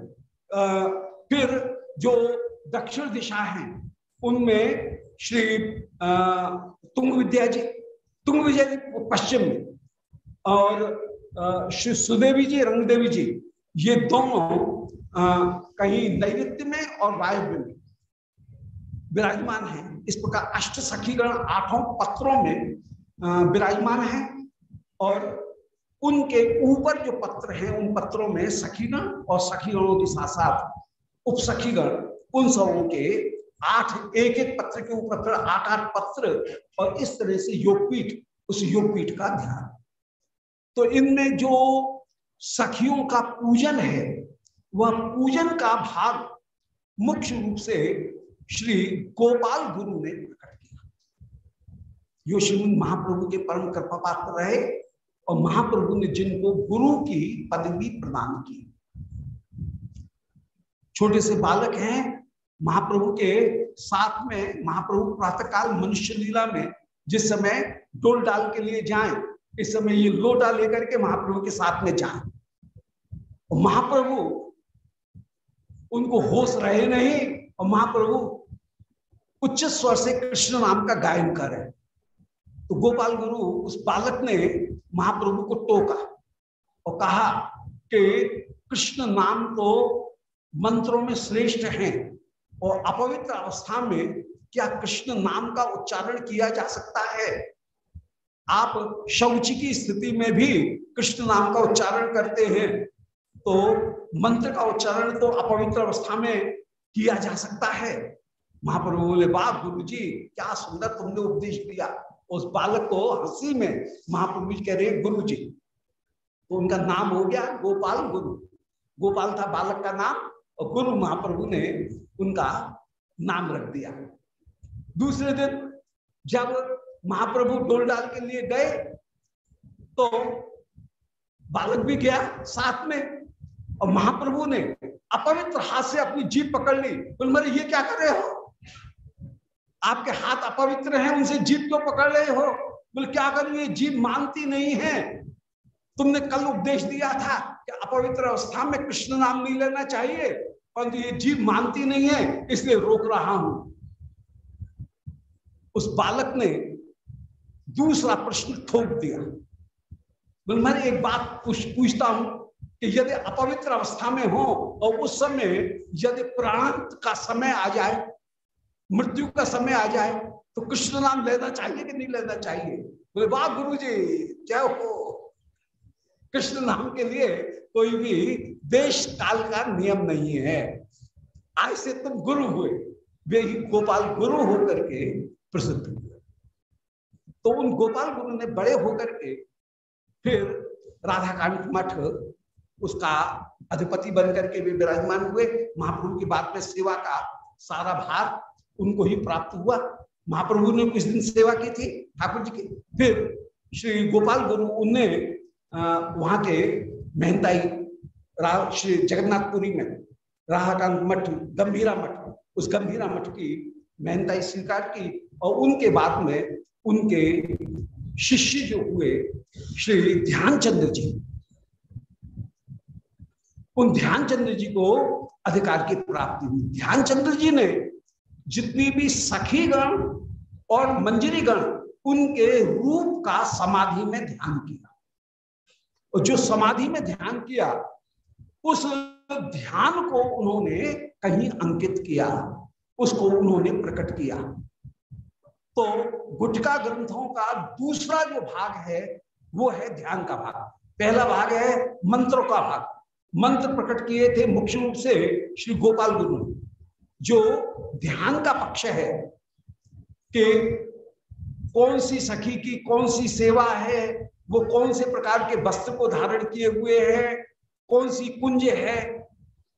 फिर जो दक्षिण दिशा है उनमें श्री तुंग विद्या जी तुंग विद्या जी पश्चिम में। और श्री सुदेवी जी, रंगदेवी जी, ये दोनों कहीं नैत्य में और वायव्य में विराजमान है। इस प्रकार अष्ट सखीगण आठों पत्रों में विराजमान है। और उनके ऊपर जो पत्र हैं, उन पत्रों में सखीगण और सखीगणों के साथ साथ उपसखीगण उन सबों के आठ एक एक पत्र के ऊपर फिर आठ आठ पत्र और इस तरह से योगपीठ, उस योगपीठ का ध्यान। तो इनमें जो सखियों का पूजन है, वह पूजन का भाग मुख्य रूप से श्री गोपाल गुरु ने प्रकट किया। यो श्रीमंद महाप्रभु के परम कृपा पात्र रहे और महाप्रभु ने जिनको गुरु की पदवी प्रदान की। छोटे से बालक हैं महाप्रभु के साथ में, महाप्रभु प्रातःकाल मनुष्य लीला में, जिस समय डोल डाल के लिए जाए, इस समय ये लोटा लेकर के महाप्रभु के साथ में जाए। महाप्रभु उनको होश रहे नहीं, और महाप्रभु उच्च स्वर से कृष्ण नाम का गायन करे। तो गोपाल गुरु उस बालक ने महाप्रभु को टोका और कहा कि कृष्ण नाम तो मंत्रों में श्रेष्ठ हैं और अपवित्र अवस्था में क्या कृष्ण नाम का उच्चारण किया जा सकता है? आप शौच की स्थिति में भी कृष्ण नाम का उच्चारण करते हैं तो मंत्र का उच्चारण तो अपवित्र अवस्था में किया जा सकता है। महाप्रभु बोले बाप गुरु जी क्या सुंदर तुमने उपदेश दिया। उस बालक को हँसी में महाप्रभु जी कह रहे गुरु जी तो उनका नाम हो गया गोपाल गुरु। गोपाल था बालक का नाम और गुरु महाप्रभु ने उनका नाम रख दिया। दूसरे दिन जब महाप्रभु डोल डाल के लिए गए तो बालक भी गया साथ में और महाप्रभु ने अपवित्र हाथ से अपनी जीप पकड़ ली। बोल, मरे, ये क्या कर रहे हो? आपके हाथ अपवित्र हैं, उनसे जीप क्यों पकड़ रहे हो? बोले, क्या करूँ, ये जीप मानती नहीं है। तुमने कल उपदेश दिया था कि अपवित्र अवस्था में कृष्ण नाम नहीं लेना चाहिए। परंतु ये जीव मानती नहीं है, इसलिए रोक रहा हूँ। उस बालक ने दूसरा प्रश्न ठोक दिया। बोले, मैं एक बात पूछता हूँ कि यदि अपवित्र अवस्था में हो और उस समय यदि प्राण का समय आ जाए, मृत्यु का समय आ जाए तो कृष्ण नाम लेना चाहिए कि नहीं लेना चाहिए? बोले, वाह गुरु जी जय हो। कृष्ण नाम के लिए कोई भी देश काल का नियम नहीं है। आज से तुम गुरु हुए। वे ही गोपाल गुरु होकर के प्रसिद्ध हुए। तो उन गोपाल गुरु ने बड़े होकर के फिर राधाकांत मठ उसका अधिपति बन करके भी विराजमान हुए। महाप्रभु की बात में सेवा का सारा भार उनको ही प्राप्त हुआ। महाप्रभु ने कुछ दिन सेवा की थी ठाकुर जी की। फिर श्री गोपाल गुरु उनने वहाँ के मेहनताई श्री जगन्नाथपुरी में। राहाकांत मठ, गंभीरा मठ। उस गंभीरा मठ की मेहनताई स्वीकार की और उनके बाद में उनके शिष्य जो हुए श्री ध्यानचंद्र जी। उन ध्यानचंद्र जी को अधिकार की प्राप्ति हुई। ध्यानचंद्र जी ने जितनी भी सखी गण और मंजरी गण उनके रूप का समाधि में ध्यान किया। और जो समाधि में ध्यान किया उस ध्यान को उन्होंने कहीं अंकित किया, उसको उन्होंने प्रकट किया। तो गुटका ग्रंथों का दूसरा जो भाग है, वो है ध्यान का भाग। पहला भाग है मंत्रों का भाग। मंत्र प्रकट किए थे मुख्य रूप से श्री गोपाल गुरु। जो ध्यान का पक्ष है कि कौन सी सखी की कौन सी सेवा है, वो कौन से प्रकार के वस्त्र को धारण किए हुए है कौन सी कुंज है,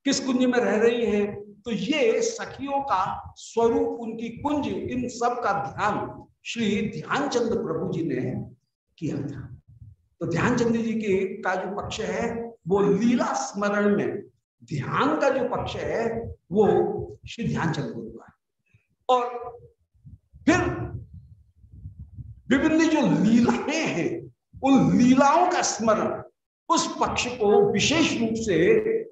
किस कुंज में रह रही है तो ये सखियों का स्वरूप, उनकी कुंज, इन सब का ध्यान श्री ध्यानचंद प्रभु जी ने किया था। तो ध्यानचंद जी के का जो पक्ष है, वो लीला स्मरण में ध्यान का जो पक्ष है, वो श्री ध्यानचंद गुरु का है और फिर विभिन्न जो लीलाएँ हैं, उन लीलाओं का स्मरण उस पक्ष को विशेष रूप से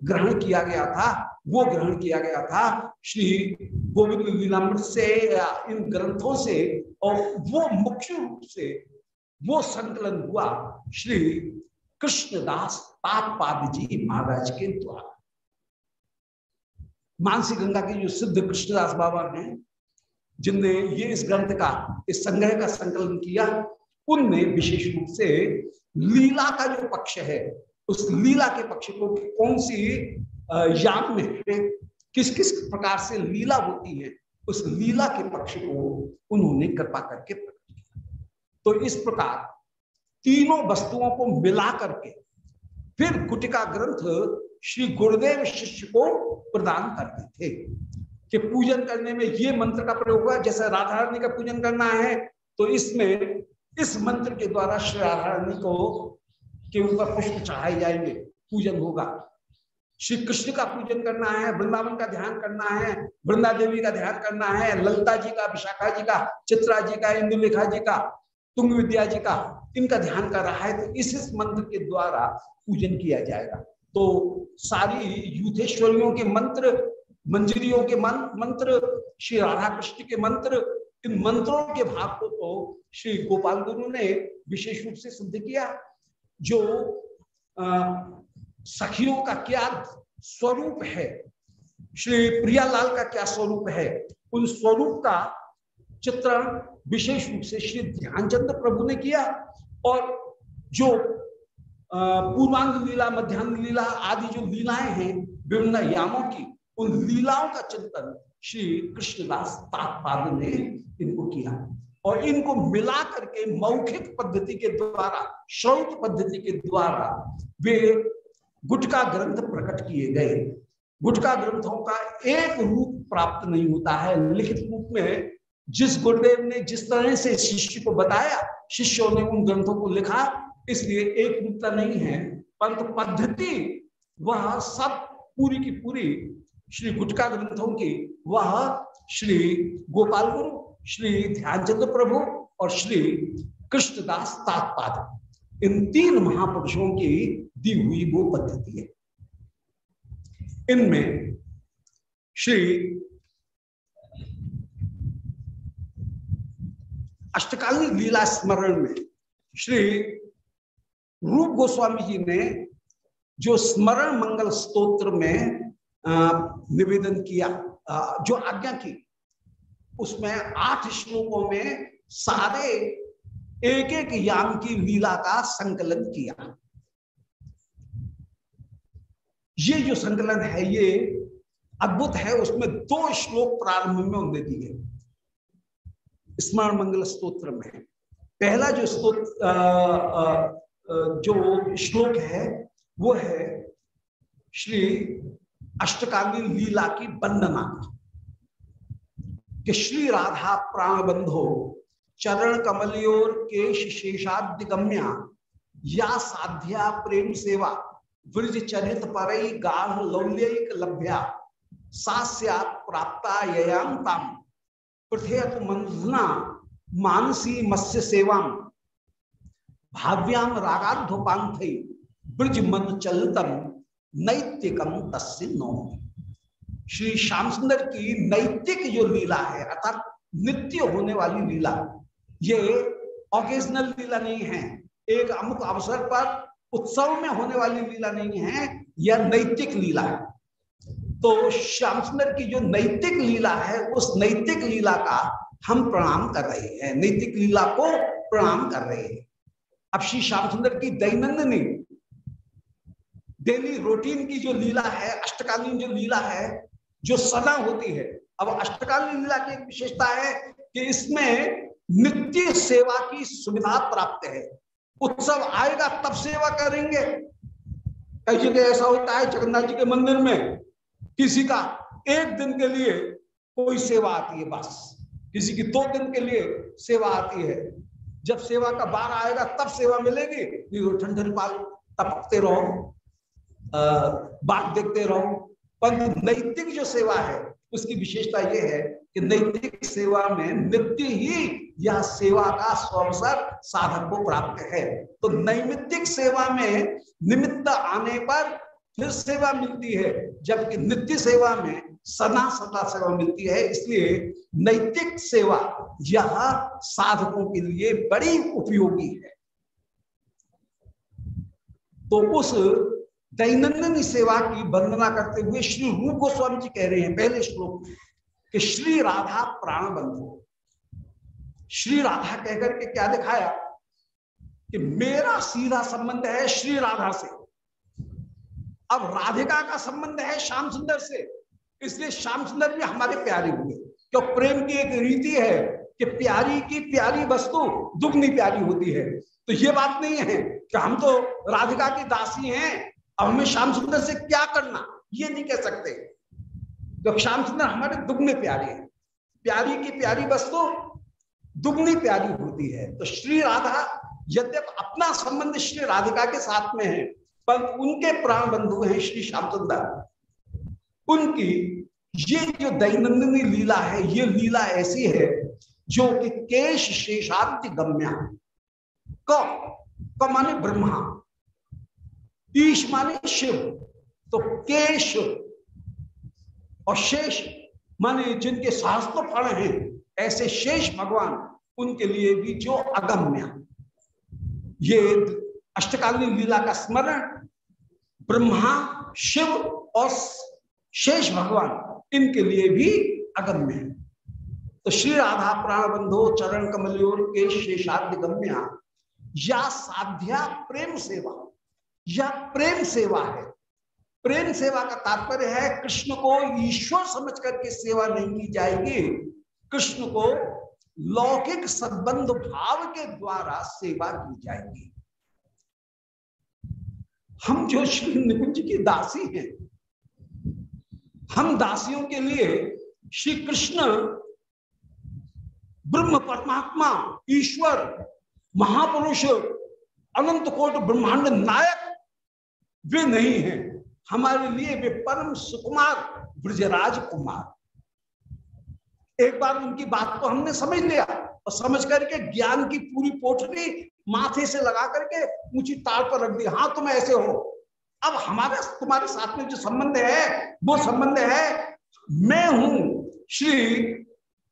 ग्रहण किया गया था, वो ग्रहण किया गया था श्री गोविंद लीलामृत से इन ग्रंथों से और वो मुख्य रूप से वो संकलन हुआ श्री कृष्णदास पाद जी महाराज के द्वारा। मानसी गंगा के जो सिद्ध कृष्णदास बाबा हैं, जिनने ये इस ग्रंथ का, इस संग्रह का संकलन किया, उनने विशेष रूप से लीला का जो पक्ष है, उस लीला के पक्ष को कौन सी याम में किस किस प्रकार से लीला होती है, उस लीला के पक्ष को उन्होंने कृपा करके प्रकट किया। तो इस प्रकार तीनों वस्तुओं को मिला करके फिर गुटिका ग्रंथ श्री गुरुदेव शिष्य को प्रदान करते थे कि पूजन करने में ये मंत्र का प्रयोग हुआ। जैसे राधा रानी का पूजन करना है तो इसमें इस मंत्र के द्वारा श्री राधा रानी को के ऊपर पुष्प चढ़ाए जाएँगे, पूजन होगा। श्री कृष्ण का पूजन करना है, वृंदावन का ध्यान करना है, वृंदा देवी का ध्यान करना है, ललता जी का, विशाखा जी का, चित्रा जी का, इंदुलेखा जी का तुंग विद्या जी का, इनका ध्यान कर रहा है तो इस इस मंत्र के द्वारा पूजन किया जाएगा। तो सारी यूथेश्वरियों के मंत्र, मंजरियों के मंत्र, श्री राधा कृष्ण के मंत्र इन मंत्रों के भाग को तो श्री गोपाल गुरु ने विशेष रूप से सिद्ध किया, जो सखियों का क्या स्वरूप है, श्री प्रियालाल का क्या स्वरूप है, उन स्वरूप का चित्रण विशेष रूप से श्री ध्यानचंद प्रभु ने किया और जो पूर्वांग लीला मध्यांग लीला आदि जो लीलाएँ हैं, विभिन्न यामों की, उन लीलाओं का चिंतन श्री कृष्णदास तात्पाद ने इनको किया। और इनको मिला करके मौखिक पद्धति के द्वारा, श्रौत पद्धति के द्वारा वे गुटका ग्रंथ प्रकट किए गए। गुटका ग्रंथों का एक रूप प्राप्त नहीं होता है, लिखित रूप में जिस गुरुदेव ने जिस तरह से शिष्य को बताया, शिष्यों ने उन ग्रंथों को लिखा, इसलिए एक रूपता नहीं है। परंतु पद्धति, वह सब पूरी की पूरी श्री गुटका ग्रंथों की वह श्री गोपाल गुरु, श्री ध्यानचंद्र प्रभु और श्री कृष्णदास तात्पाद। इन तीन महापुरुषों की दी हुई वो पद्धति है। इनमें श्री अष्टकालीन लीला स्मरण में श्री रूप गोस्वामी जी ने जो स्मरण मंगल स्तोत्र में निवेदन किया जो आज्ञा की, उसमें आठ श्लोकों में सारे एक एक याम की लीला का संकलन किया। ये जो संकलन है, ये अद्भुत है, उसमें दो श्लोक प्रारंभ में उन्हें दिए स्मरण मंगल स्तोत्र में। पहला जो स्तोत्र जो श्लोक है, वो है श्री अष्टकालीन लीला की वंदना कि। श्री राधा प्राण बंधो चरण कमलियोर केश शेषादिगम्या या साध्या प्रेम सेवा ब्रज चरित पर लभ्या सा प्राप्ता मंधना मानसी मत्स्य सेवा। भाव्याम रागाध्योपांथ ब्रज मन चलतम नैतिकम तस्य नौ श्री श्याम सुंदर की नैतिक जो लीला है, अर्थात नित्य होने वाली लीला, ये ऑकेजनल लीला नहीं है। एक अमुक अवसर पर उत्सव में होने वाली लीला नहीं है, यह नैतिक लीला है। तो श्याम सुंदर की जो नैतिक लीला है, उस नैतिक लीला का हम प्रणाम कर रहे हैं। नैतिक लीला को प्रणाम कर रहे हैं। अब श्री श्याम सुंदर की दैनंदिनी डेली रूटीन की जो लीला है, अष्टकालीन जो लीला है, जो सदा होती है। अब अष्टकालीन लीला की एक विशेषता है कि इसमें नित्य सेवा की सुविधा प्राप्त है। उत्सव आएगा, तब सेवा करेंगे। कई जगह ऐसा होता है, जगन्नाथ जी के मंदिर में किसी का एक दिन के लिए कोई सेवा आती है बस। किसी की दो दिन के लिए सेवा आती है। जब सेवा का बार आएगा, तब सेवा मिलेगी। ठंड ठंड पाल टपकते रहो। बात देखते रहो परंतु नैतिक जो सेवा है, उसकी विशेषता यह है कि नैतिक सेवा में नित्य ही यह सेवा का स्वसर साधक को प्राप्त है। तो नैमित्तिक सेवा में निमित्त आने पर फिर सेवा मिलती है, जबकि नित्य सेवा में सदा सदा सेवा मिलती है। इसलिए नैतिक सेवा यह साधकों के लिए बड़ी उपयोगी है। तो उस दैनंदिन सेवा की वंदना करते हुए श्री रूप गोस्वामी जी कह रहे हैं, पहले श्लोक कि श्री राधा प्राण बंधु। श्री राधा कहकर के क्या दिखाया? कि मेरा सीधा संबंध है श्री राधा से। अब राधिका का संबंध है श्याम सुंदर से। इसलिए श्याम सुंदर भी हमारे प्यारे हुए। क्यों? प्रेम की एक रीति है कि प्यारी की प्यारी वस्तु दुगनी प्यारी होती है। तो ये बात नहीं है कि हम तो राधिका की दासी हैं अब हमें श्याम सुंदर से क्या करना? ये नहीं कह सकते। तो श्याम सुंदर हमारे दुगने प्यारे हैं, प्यारी की प्यारी वस्तु दुगनी प्यारी होती है। तो श्री राधा यद्यप अपना संबंध श्री राधिका के साथ में है, पर उनके प्राण बंधु हैं श्री श्याम सुंदर। उनकी ये जो दैनंदिनी लीला है, ये लीला ऐसी है जो कि केश शेषाद्य गम्या। क माने ब्रह्मा। ईश माने शिव। तो केश और शेष माने जिनके सहस्त्र फण हैं, ऐसे शेष भगवान उनके लिए भी जो अगम्य। ये अष्टकालीन लीला का स्मरण, ब्रह्मा, शिव और शेष भगवान इनके लिए भी अगम्य है। तो श्री राधा प्राण बंधो चरण कमलियोर के शेषाद्य गम्या, या साध्या प्रेम सेवा। या प्रेम सेवा है? प्रेम सेवा का तात्पर्य है, कृष्ण को ईश्वर समझ करके सेवा नहीं की जाएगी। कृष्ण को लौकिक संबंध भाव के द्वारा सेवा की जाएगी। हम जो श्री निकुंज की दासी हैं, हम दासियों के लिए श्री कृष्ण, ब्रह्म परमात्मा, ईश्वर, महापुरुष अनंत कोट ब्रह्मांड नायक वे नहीं है। हमारे लिए वे परम सुकुमार, ब्रजराज कुमार। एक बार उनकी बात को हमने समझ लिया और समझ करके ज्ञान की पूरी पोटली माथे से लगा करके ऊँची तार पर रख दी। हाँ तुम ऐसे हो। अब हमारे, तुम्हारे साथ में जो संबंध है, वो संबंध है, मैं हूँ श्री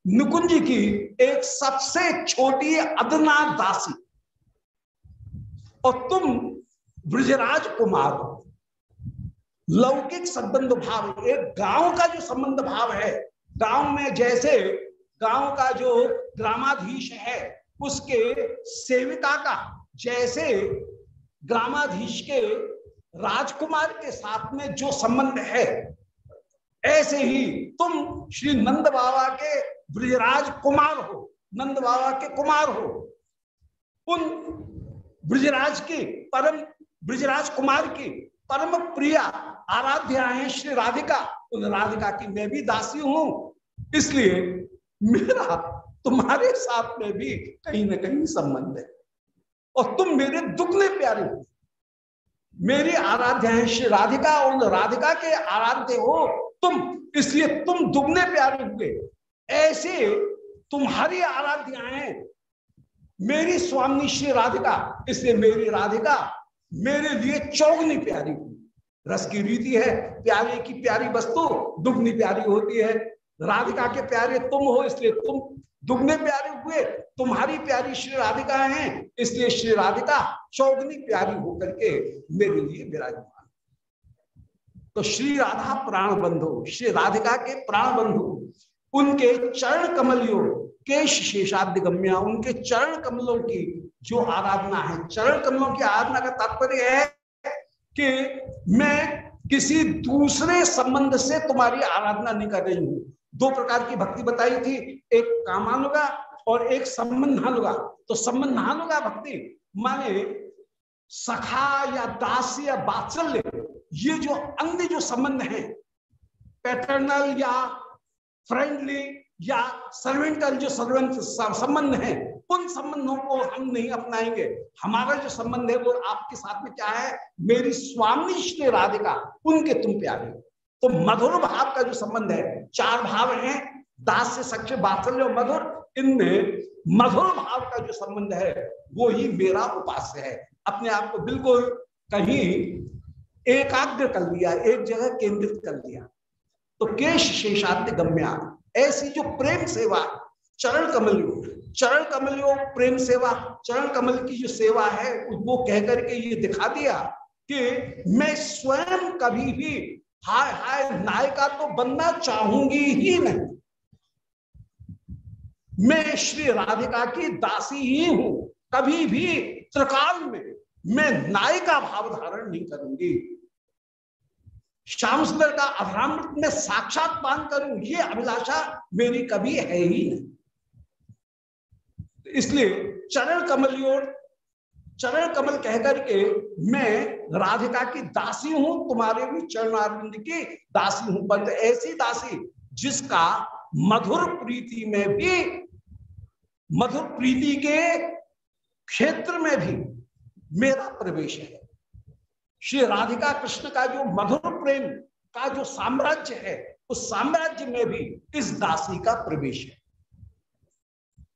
नुकुंज की एक सबसे छोटी अदना दासी। और तुम ब्रजराज कुमार लौकिक संबंध भाव, एक गाँव का जो संबंध भाव है, गाँव में जैसे गाँव का जो ग्रामाधीश है, उसके सेविका का जैसे ग्रामाधीश के राजकुमार के साथ में जो संबंध है, ऐसे ही तुम श्री नंद बाबा के ब्रजराज कुमार हो, नंद बाबा के कुमार हो। उन ब्रजराज के परम ब्रजराज कुमार की परम प्रिया आराध्या है श्री राधिका। उन राधिका की मैं भी दासी हूँ। इसलिए मेरा, तुम्हारे साथ में भी कहीं ना कहीं संबंध है। और तुम मेरे दुगने प्यारे हो। मेरी आराध्या है श्री राधिका। और राधिका के आराध्य हो तुम। इसलिए तुम दुगने प्यारे हुए। ऐसे तुम्हारी आराध्याएँ मेरी स्वामी श्री राधिका। इसलिए मेरी राधिका मेरे लिए चौगनी प्यारी हुई रस की रीति है प्यारे की प्यारी वस्तु, दुगनी प्यारी होती है। राधिका के प्यारे तुम हो, इसलिए तुम दुगने प्यारे हुए। तुम्हारी प्यारी श्री राधिका है, इसलिए श्री राधिका चौगनी प्यारी होकर के मेरे लिए विराजमान। तो श्री राधा प्राण बंधु श्री राधिका के प्राण बंधु उनके चरण कमलियों, केश शेषाद्य गम्या उनके चरण कमलों की जो आराधना है, चरण कमलों की आराधना का तात्पर्य है कि मैं किसी दूसरे संबंध से तुम्हारी आराधना नहीं कर रही हूँ। दो प्रकार की भक्ति बताई थी, एक कामानुगा और एक संबंधानुगा। तो संबंधानुगा भक्ति माने सखा या दास या बात्सल्य, ये जो अन्य जो संबंध है पैटर्नल या फ्रेंडली या सर्वेंटल जो सर्वेंट संबंध है उन संबंधों को हम नहीं अपनाएँगे। हमारा जो संबंध है, वो आपके साथ में क्या है? मेरी स्वामी श्री राधिका, उनके तुम प्यारे तो मधुर भाव का जो संबंध है, चार भाव हैं, दास से सक्ष बात्सल्य मधुर। इनमें मधुर भाव का जो संबंध है, वो ही मेरा उपास्य है। अपने आप को बिल्कुल कहीं एकाग्र कर लिया, एक जगह केंद्रित कर लिया। तो केश शेषाद्य गम्या, ऐसी जो प्रेम सेवा चरण कमल योग। चरण कमल योग प्रेम सेवा, चरण कमल की जो सेवा है, वो कह करके ये दिखा दिया कि मैं स्वयं कभी भी हाय हाय नायिका तो बनना चाहूँगी ही नहीं। मैं श्री राधिका की दासी ही हूँ। कभी भी त्रिकाल में मैं नायिका भाव धारण नहीं करूँगी। श्याम सुंदर का अधरामृत में साक्षात पान करूँ, ये अभिलाषा मेरी कभी है ही नहीं। इसलिए चरण कमलियोर चरण कमल कहकर के मैं राधिका की दासी हूँ, तुम्हारे भी चरणारिंद की दासी हूँ। पर ऐसी दासी जिसका मधुर प्रीति में भी, मधुर प्रीति के क्षेत्र में भी मेरा प्रवेश है। श्री राधिका कृष्ण का जो मधुर प्रेम, का जो साम्राज्य है, उस साम्राज्य में भी इस दासी का प्रवेश है।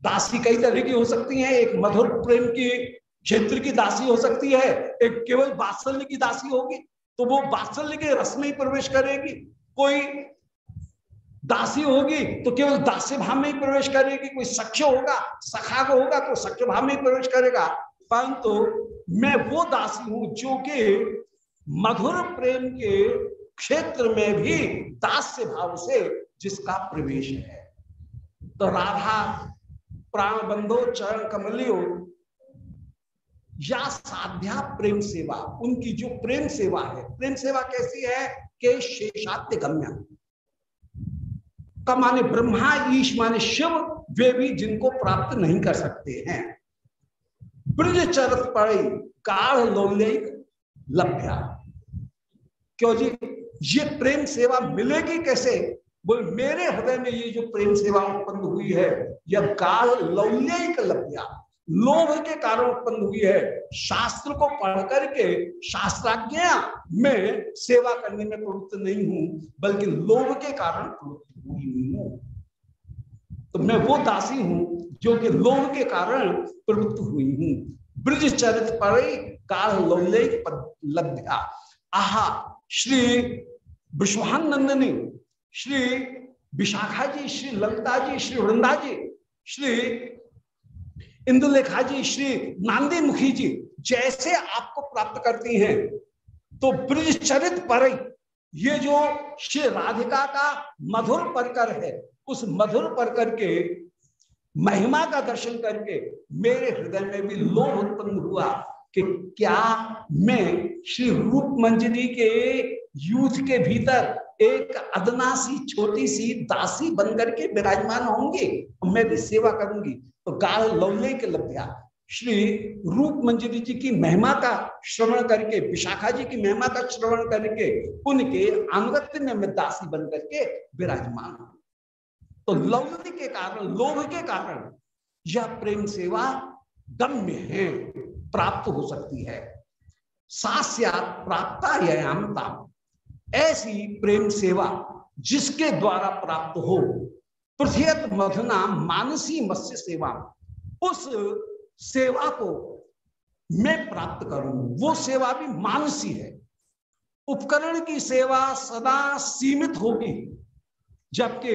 दासी कई तरह की हो सकती है। एक मधुर प्रेम की क्षेत्र की दासी हो सकती है, एक केवल बात्सल्य की दासी होगी तो वो बात्सल्य के रस में ही प्रवेश करेगी। कोई दासी होगी तो केवल दास्य भाव में ही प्रवेश करेगी। कोई सख्य होगा, सखा होगा तो सख्य भाव में ही प्रवेश करेगा। परंतु मैं वो दासी हूँ जो कि मधुर प्रेम के क्षेत्र में भी दास्य भाव से जिसका प्रवेश है। तो राधा प्राण बंधो चरण कमलियो। या साध्या प्रेम सेवा, उनकी जो प्रेम सेवा है, प्रेम सेवा कैसी है? के शेषात्य गम्या। का माने ब्रह्मा, ईश माने शिव, वे भी जिनको प्राप्त नहीं कर सकते हैं। ब्रज चरत पड़े काढ़ लोलिक लभ्या। क्यों जी? ये प्रेम सेवा मिलेगी कैसे? बोल, मेरे हृदय में ये जो प्रेम सेवा उत्पन्न हुई है, यह गाढ़ लौल्यिक लभ्या लोभ के कारण उत्पन्न हुई है। शास्त्र को पढ़ करके शास्त्राज्ञा में सेवा करने में प्रवृत्त नहीं हूँ, बल्कि लोभ के कारण प्रवृत्त हुई हूँ। तो मैं वो दासी हूँ जो कि लोभ के कारण प्रवृत्त हुई हूँ। ब्रज चरित पर काल लभ्या आहा, श्री विश्वानंद नंदनी श्री विशाखा जी श्री ललिता जी श्री वृंदा जी श्री इंदुलेखा जी श्री नांदी मुखी जी जैसे आपको प्राप्त करती हैं। तो ब्रज चरित पर ये जो श्री राधिका का मधुर परकर है, उस मधुर परकर के महिमा का दर्शन करके मेरे हृदय में भी लोभ उत्पन्न हुआ कि क्या मैं श्री रूप मंजरी के यूथ के भीतर एक अदनासी छोटी सी दासी बनकर के विराजमान होंगे मैं भी सेवा करूँगी। तो गाल लौल्य के लभ्या श्री रूप मंजरी जी की महिमा का श्रवण करके, विशाखा जी की महिमा का श्रवण करके, उनके अनुगत्य में मैं दासी बन करके विराजमान हूँ। तो लौल्य के कारण, लोभ के कारण, यह प्रेम सेवा गम्य है, प्राप्त हो सकती है। सास्यात प्राप्ता यमता ऐसी प्रेम सेवा जिसके द्वारा प्राप्त हो। पृथ्यत मधुना मानसी मत्स्य सेवा। उस सेवा को मैं प्राप्त करूँ। वो सेवा भी मानसी है। उपकरण की सेवा सदा सीमित होगी। जबकि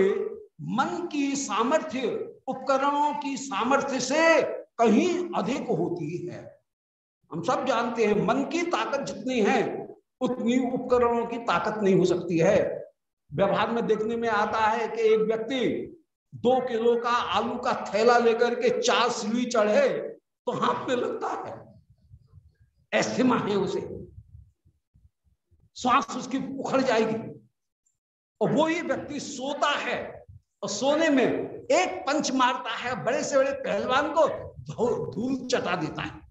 मन की सामर्थ्य, उपकरणों की सामर्थ्य से कहीं अधिक होती है। हम सब जानते हैं, मन की ताकत जितनी है उतनी उपकरणों की ताकत नहीं हो सकती है। व्यवहार में देखने में आता है कि एक व्यक्ति दो किलो का आलू का थैला लेकर के चार सीढ़ी चढ़े तो हाथ पे लगता है। ऐसे है उसे। श्वास उसकी उखड़ जाएगी। और वो ही व्यक्ति सोता है और सोने में एक पंच मारता है, बड़े से बड़े पहलवान को धूल चटा देता है।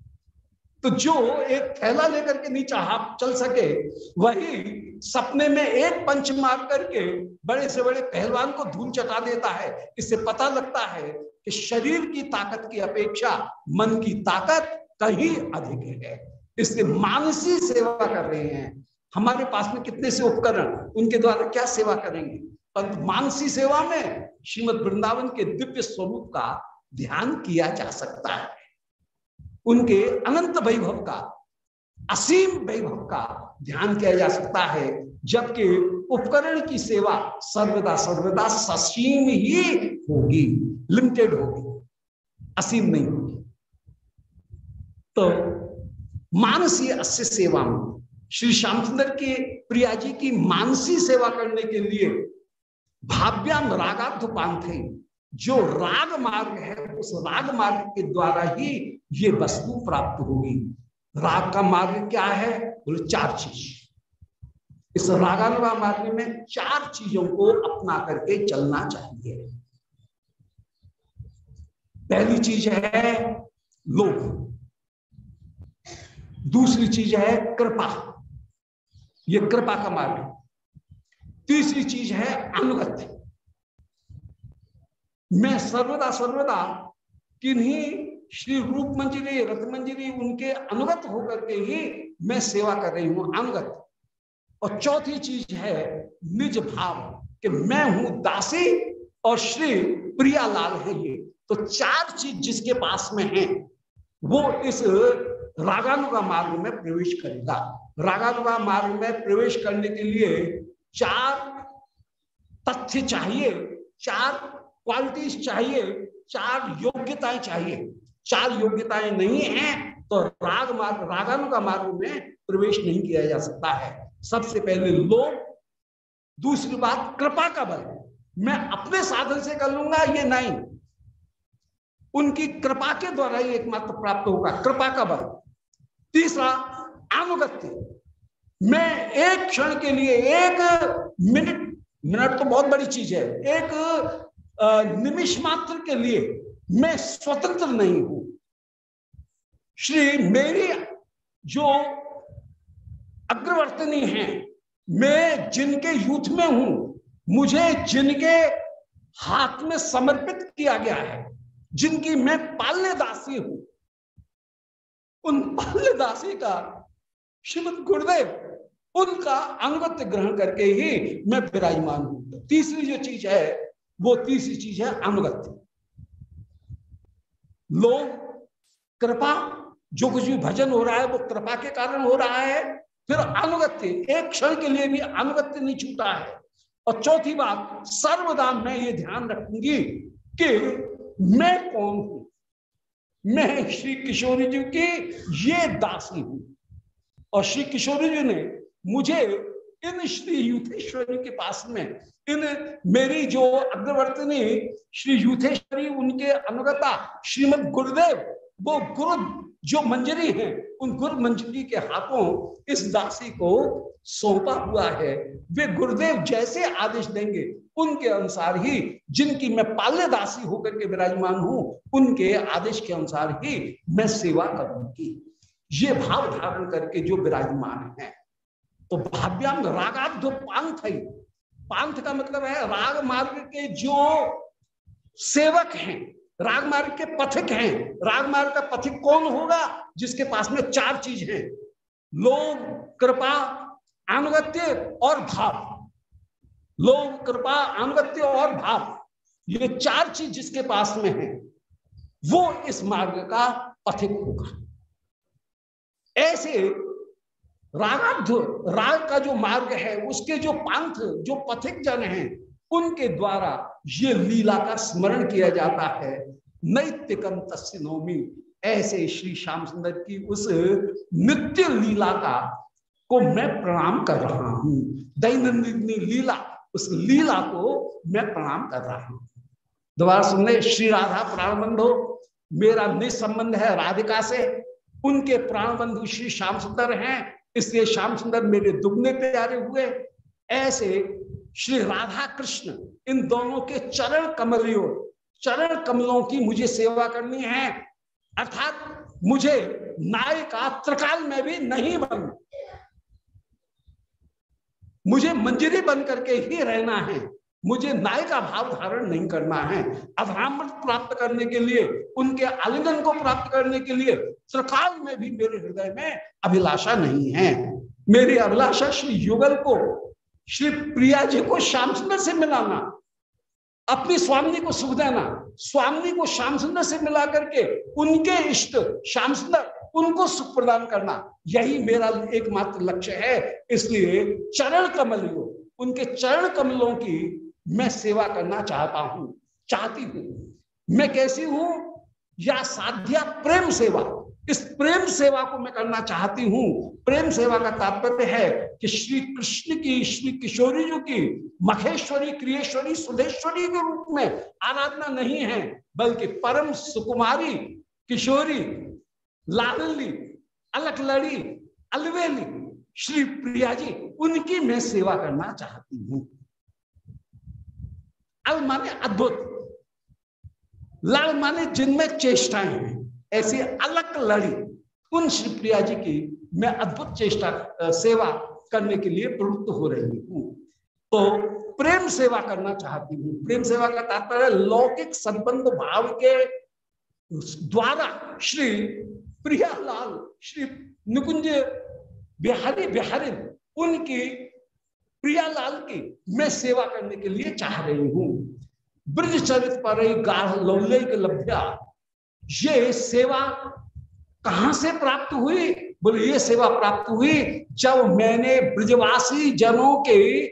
तो जो एक थैला लेकर के नीचे हाथ चल सके, वही सपने में एक पंच मार करके बड़े से बड़े पहलवान को धूल चटा देता है। इससे पता लगता है कि शरीर की ताकत की अपेक्षा मन की ताकत कहीं अधिक है। इसलिए मानसी सेवा कर रहे हैं। हमारे पास में कितने से उपकरण, उनके द्वारा क्या सेवा करेंगे? परंतु मानसी सेवा में श्रीमद वृंदावन के दिव्य स्वरूप का ध्यान किया जा सकता है। उनके अनंत वैभव का, असीम वैभव का ध्यान किया जा सकता है, जबकि उपकरण की सेवा सर्वदा सर्वदा ससीम ही होगी लिमिटेड होगी, असीम नहीं होगी। तो मानसी अस्य सेवा में श्री श्यामचंद्र के प्रिया जी की मानसी सेवा करने के लिए भाव्याम रागाध पांथे जो राग मार्ग है, उस राग मार्ग के द्वारा ही ये वस्तु प्राप्त होगी। राग का मार्ग क्या है? बोले, चार चीज़। इस रागानुगा मार्ग में चार चीज़ों को अपना करके चलना चाहिए। पहली चीज़ है लोभ। दूसरी चीज़ है कृपा। ये कृपा का मार्ग। तीसरी चीज़ है अनुगत्य। मैं सर्वदा सर्वदा किन्हीं श्री रूप मंजिरी रथ मंजिरी उनके अनुगत होकर के ही मैं सेवा कर रही हूँ अनुगत और चौथी चीज़ है निज भाव कि मैं हूँ दासी और श्री प्रियालाल है ये। तो चार चीज़ जिसके पास में है, वो इस रागानुगा मार्ग में प्रवेश करेगा। रागानुगा मार्ग में प्रवेश करने के लिए चार तथ्य चाहिए, चार क्वालिटीज चाहिए, चार योग्यताएँ चाहिए। चार योग्यताएँ नहीं है तो राग मार्ग, रागानु का मार्ग में प्रवेश नहीं किया जा सकता है। सबसे पहले लोभ, दूसरी बात कृपा का बल। मैं अपने साधन से कर लूँगा, ये नहीं। उनकी कृपा के द्वारा ही एकमात्र प्राप्त होगा, कृपा का बल। तीसरा अनुगत्य मैं एक क्षण के लिए एक मिनट मिनट तो बहुत बड़ी चीज़ है। एक निमिष मात्र के लिए मैं स्वतंत्र नहीं हूँ। श्री मेरी जो अग्रवर्तनी है, मैं जिनके यूथ में हूँ, मुझे जिनके हाथ में समर्पित किया गया है, जिनकी मैं पाल्य दासी हूँ, उन पाल्य दासी का श्रीमद गुरुदेव, उनका अनुगत्य ग्रहण करके ही मैं विराजमान हूँ। तीसरी जो चीज़ है वो तीसरी चीज़ है अनुगत्य। लोग कृपा, जो कुछ भी भजन हो रहा है, वो कृपा के कारण हो रहा है, फिर अनुगत्य, एक क्षण के लिए भी अनुगत्य नहीं छूटा है। और चौथी बात, सर्वदा मैं ये ध्यान रखूँगी कि मैं कौन हूँ? मैं श्री किशोरी जी की ये दासी हूँ। और श्री किशोरी जी ने मुझे इन श्री युथेश्वरी के पास में। इन मेरी जो अग्रवर्तनी श्री युथेश्वरी उनके अनुगता श्रीमद गुरुदेव, वो गुरु जो मंजरी है, उन गुरु मंजरी के हाथों इस दासी को सौंपा हुआ है। वे गुरुदेव जैसे आदेश देंगे, उनके अनुसार ही जिनकी मैं पाल्य दासी होकर के विराजमान हूँ, उनके आदेश के अनुसार ही मैं सेवा करूँगी। ये भाव धारण करके जो विराजमान है तो भाव्याम रागाध पांथ है। पांथ का मतलब है राग मार्ग के जो सेवक हैं, राग मार्ग के पथिक हैं। राग मार्ग का पथिक कौन होगा? जिसके पास में चार चीज़ है। लोभ, कृपा अनुगत्य और भाव। लोभ, कृपा अनुगत्य और भाव। ये चार चीज़ जिसके पास में है, वो इस मार्ग का पथिक होगा। ऐसे रागाध राग का जो मार्ग है, उसके जो पंथ जो पथिक जन हैं, उनके द्वारा ये लीला का स्मरण किया जाता है। नैतिकम तस्नोमी ऐसे श्री श्याम सुंदर की उस नित्य लीला का, को मैं प्रणाम कर रहा हूँ। दैनंदिन लीला, उस लीला को मैं प्रणाम कर रहा हूँ। दोबारा सुनने, श्री राधा प्राण बंधु, मेरा निसंबंध है राधिका से। उनके प्राण बंधु श्री श्याम सुंदर हैं इसलिए श्याम सुंदर मेरे दुगने प्यारे हुए। ऐसे श्री राधा कृष्ण, इन दोनों के चरण कमलियों, चरण कमलों की मुझे सेवा करनी है। अर्थात मुझे नायिका त्रिकाल में भी नहीं बन। मुझे मंजरी बन करके ही रहना है। मुझे नायिका भाव धारण नहीं करना है। अधरामृत प्राप्त करने के लिए, उनके आलिंगन को प्राप्त करने के लिए त्रिकाल में भी मेरे हृदय में अभिलाषा नहीं है। मेरी अभिलाषा श्री युगल को, श्री प्रिया जी को श्याम सुंदर से मिलाना, अपनी स्वामी को सुख देना, स्वामी को श्याम सुंदर से मिला करके उनके इष्ट श्याम सुंदर उनको सुख प्रदान करना, यही मेरा एकमात्र लक्ष्य है। इसलिए चरण कमलियों, उनके चरण कमलों की मैं सेवा करना चाहता हूँ, चाहती हूँ। मैं कैसी हूँ? या साध्या प्रेम सेवा। इस प्रेम सेवा को मैं करना चाहती हूँ। प्रेम सेवा का तात्पर्य है कि श्री कृष्ण की, श्री किशोरी जी की मखेश्वरी क्रियेश्वरी सुधेश्वरी के रूप में आराधना नहीं है, बल्कि परम सुकुमारी, किशोरी लाडली अलक लड़ी अलवेली, श्री प्रिया जी, उनकी मैं सेवा करना चाहती हूँ। अल माने अद्भुत। लड़ माने जिनमें चेष्टाएँ हैं। ऐसी अलग लड़ी। उन श्रीप्रिया जी की मैं अद्भुत चेष्टा सेवा करने के लिए प्रवृत्त हो रही हूँ। तो प्रेम सेवा करना चाहती हूँ। प्रेम सेवा का तात्पर्य लौकिक संबंध भाव के द्वारा श्री प्रियालाल, श्री निकुंज बिहारी बिहारी, उनकी प्रियालाल की मैं सेवा करने के लिए चाह रही हूँ। ब्रज चरित पर गाढ़ लौल्य के लभ्या ये सेवा कहाँ से प्राप्त हुई? बोले, ये सेवा प्राप्त हुई जब मैंने ब्रजवासी जनों के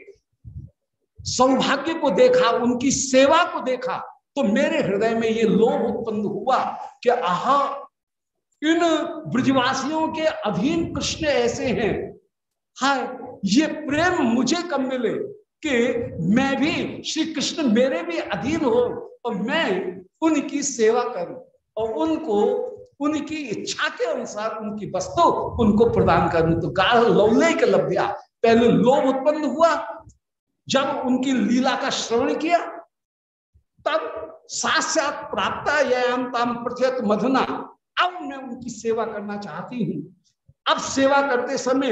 सौभाग्य को देखा, उनकी सेवा को देखा तो मेरे हृदय में ये लोभ उत्पन्न हुआ कि आहा, इन ब्रजवासियों के अधीन कृष्ण ऐसे हैं। हाय, ये प्रेम मुझे कब मिले कि मैं भी श्री कृष्ण मेरे भी अधीन हो और मैं उनकी सेवा करूँ? और उनको, उनकी इच्छा के अनुसार उनकी वस्तु उनको प्रदान करनी। तो गाढ़ लौल्य के लभ्या पहले लोभ उत्पन्न हुआ, जब उनकी लीला का श्रवण किया, तब साक्षात प्राप्त प्रत्यत मधुना। अब मैं उनकी सेवा करना चाहती हूँ। अब सेवा करते समय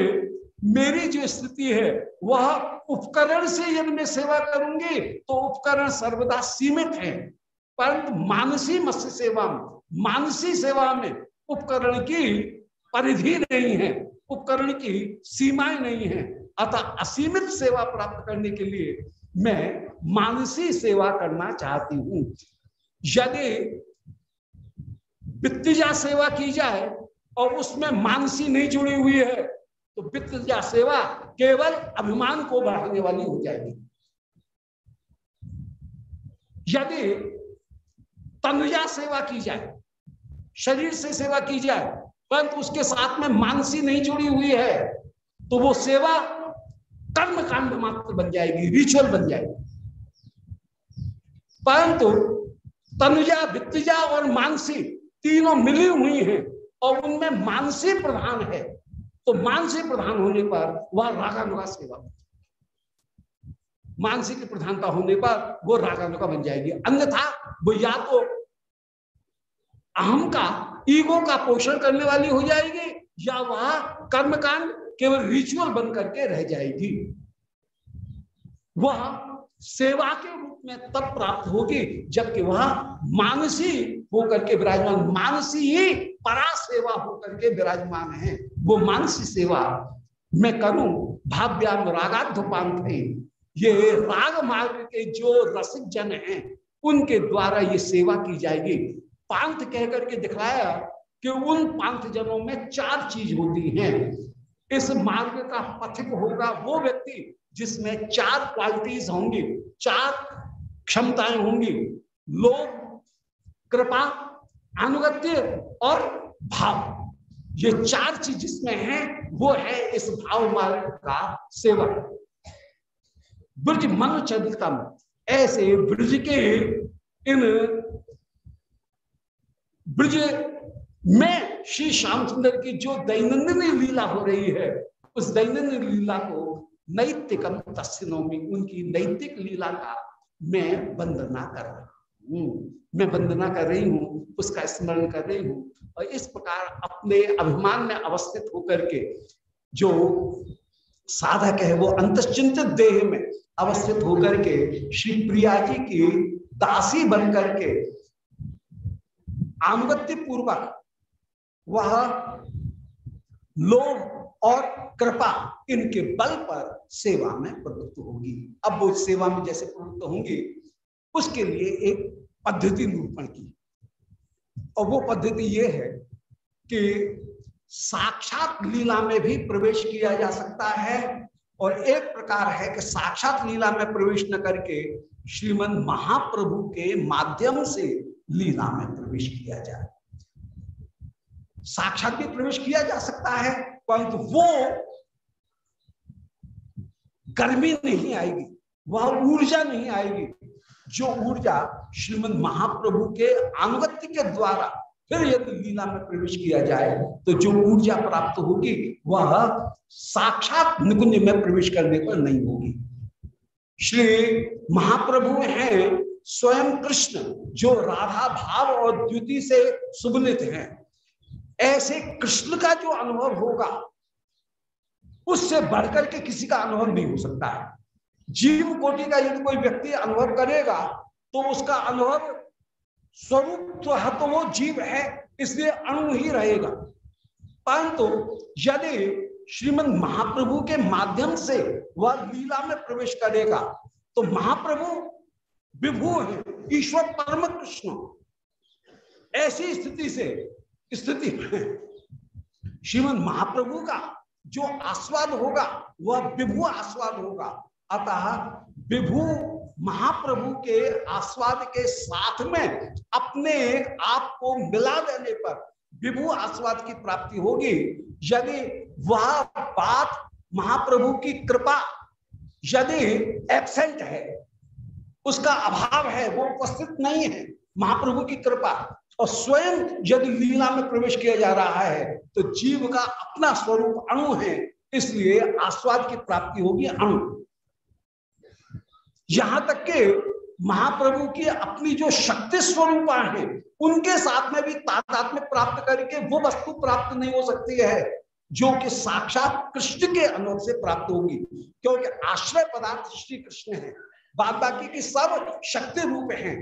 मेरी जो स्थिति है, वह उपकरण से यदि मैं सेवा करूँगी तो उपकरण सर्वदा सीमित है। परंतु मानसी मत्स्य सेवा में, मानसी सेवा में उपकरण की परिधि नहीं है, उपकरण की सीमाएँ नहीं है। अतः असीमित सेवा प्राप्त करने के लिए मैं मानसी सेवा करना चाहती हूँ। यदि वित्तीजा सेवा की जाए और उसमें मानसी नहीं जुड़ी हुई है तो वित्तीजा सेवा केवल अभिमान को बढ़ाने वाली हो जाएगी। यदि तनुजा सेवा की जाए, शरीर से सेवा की जाए, परंतु उसके साथ में मानसी नहीं जुड़ी हुई है तो वो सेवा कर्म कांड मात्र बन जाएगी रिचुअल बन जाएगी। परंतु तनुजा, वित्तजा और मानसी तीनों मिली हुई हैं और उनमें मानसी प्रधान है तो मानसी प्रधान होने पर वह रागानुगा सेवा मानसिक प्रधानता होने पर वो रागानुगा बन जाएगी। अन्यथा वो या तो अहम का, ईगो का पोषण करने वाली हो जाएगी या वह कर्मकांड केवल रिचुअल बन करके रह जाएगी। वह सेवा के रूप में तब प्राप्त होगी जबकि वह मानसी होकर के विराजमान, मानसी ही परा सेवा होकर के विराजमान है। वो मानसी सेवा मैं करूँ भाव्याम रागाध्योपांत ये राग मार्ग के जो रसिक जन हैं, उनके द्वारा ये सेवा की जाएगी। पांथ कहकर के दिखाया कि उन पांथ जनों में चार चीज़ होती हैं। इस मार्ग का पथिक होगा वो व्यक्ति जिसमें चार क्वालिटीज होंगी, चार क्षमताएँ होंगी। लोभ, कृपा अनुगत्य और भाव। ये चार चीज़ जिसमें है, वो है इस भाव मार्ग का सेवा। ब्रज मन चरितम ऐसे ब्रज के इन ब्रज में श्री श्यामचंद्र की जो दैनंदिन लीला हो रही है, उस दैनंदिन लीला को नैतिकम तस्नोमी उनकी नैतिक लीला का मैं वंदना कर रहा हूँ। मैं वंदना कर रही हूँ, उसका स्मरण कर रही हूँ। और इस प्रकार अपने अभिमान में अवस्थित होकर के जो साधक है, वो अंतचिंतित देह में अवस्थित होकर के श्री प्रिया जी की दासी बन करके आनुगत्य पूर्वक वह लोभ और कृपा इनके बल पर सेवा में प्रवृत्त होगी। अब वो सेवा में जैसे प्रवृत्त होंगी, उसके लिए एक पद्धति निरूपण की। और वो पद्धति ये है कि साक्षात लीला में भी प्रवेश किया जा सकता है। और एक प्रकार है कि साक्षात लीला में प्रवेश न करके श्रीमद महाप्रभु के माध्यम से लीला में प्रवेश किया जाए। साक्षात भी प्रवेश किया जा सकता है, परंतु वो गर्मी नहीं आएगी, वह ऊर्जा नहीं आएगी, जो ऊर्जा श्रीमद महाप्रभु के अनुगत्य के द्वारा फिर यदि लीला में प्रवेश किया जाए तो जो ऊर्जा प्राप्त होगी, वह साक्षात निकुंज में प्रवेश करने पर नहीं होगी। श्री महाप्रभु हैं स्वयं कृष्ण, जो राधा भाव और द्युति से सुबलित हैं। ऐसे कृष्ण का जो अनुभव होगा, उससे बढ़कर के किसी का अनुभव नहीं हो सकता है। जीव कोटि का यदि कोई व्यक्ति अनुभव करेगा तो उसका अनुभव स्वरूप तो तो वो जीव है, इसलिए अणु ही रहेगा। परंतु यदि श्रीमद महाप्रभु के माध्यम से वह लीला में प्रवेश करेगा तो महाप्रभु विभु है, ईश्वर परम कृष्ण ऐसी स्थिति से, स्थिति में श्रीमद महाप्रभु का जो आस्वाद होगा, वह विभु आस्वाद होगा। अतः विभु महाप्रभु के आस्वाद के साथ में अपने आप को मिला देने पर विभु आस्वाद की प्राप्ति होगी। यदि वह बात महाप्रभु की कृपा यदि एबसेंट है, उसका अभाव है, वो उपस्थित नहीं है, महाप्रभु की कृपा, और स्वयं यदि लीला में प्रवेश किया जा रहा है तो जीव का अपना स्वरूप अणु है, इसलिए आस्वाद की प्राप्ति होगी अणु। यहाँ तक के महाप्रभु की अपनी जो शक्ति स्वरूपा है, उनके साथ में भी तादात्म्य प्राप्त करके वो वस्तु प्राप्त नहीं हो सकती है, जो कि साक्षात कृष्ण के अनुभव से प्राप्त होगी। क्योंकि आश्रय पदार्थ श्री कृष्ण है बाद बाकी की सब शक्ति रूप हैं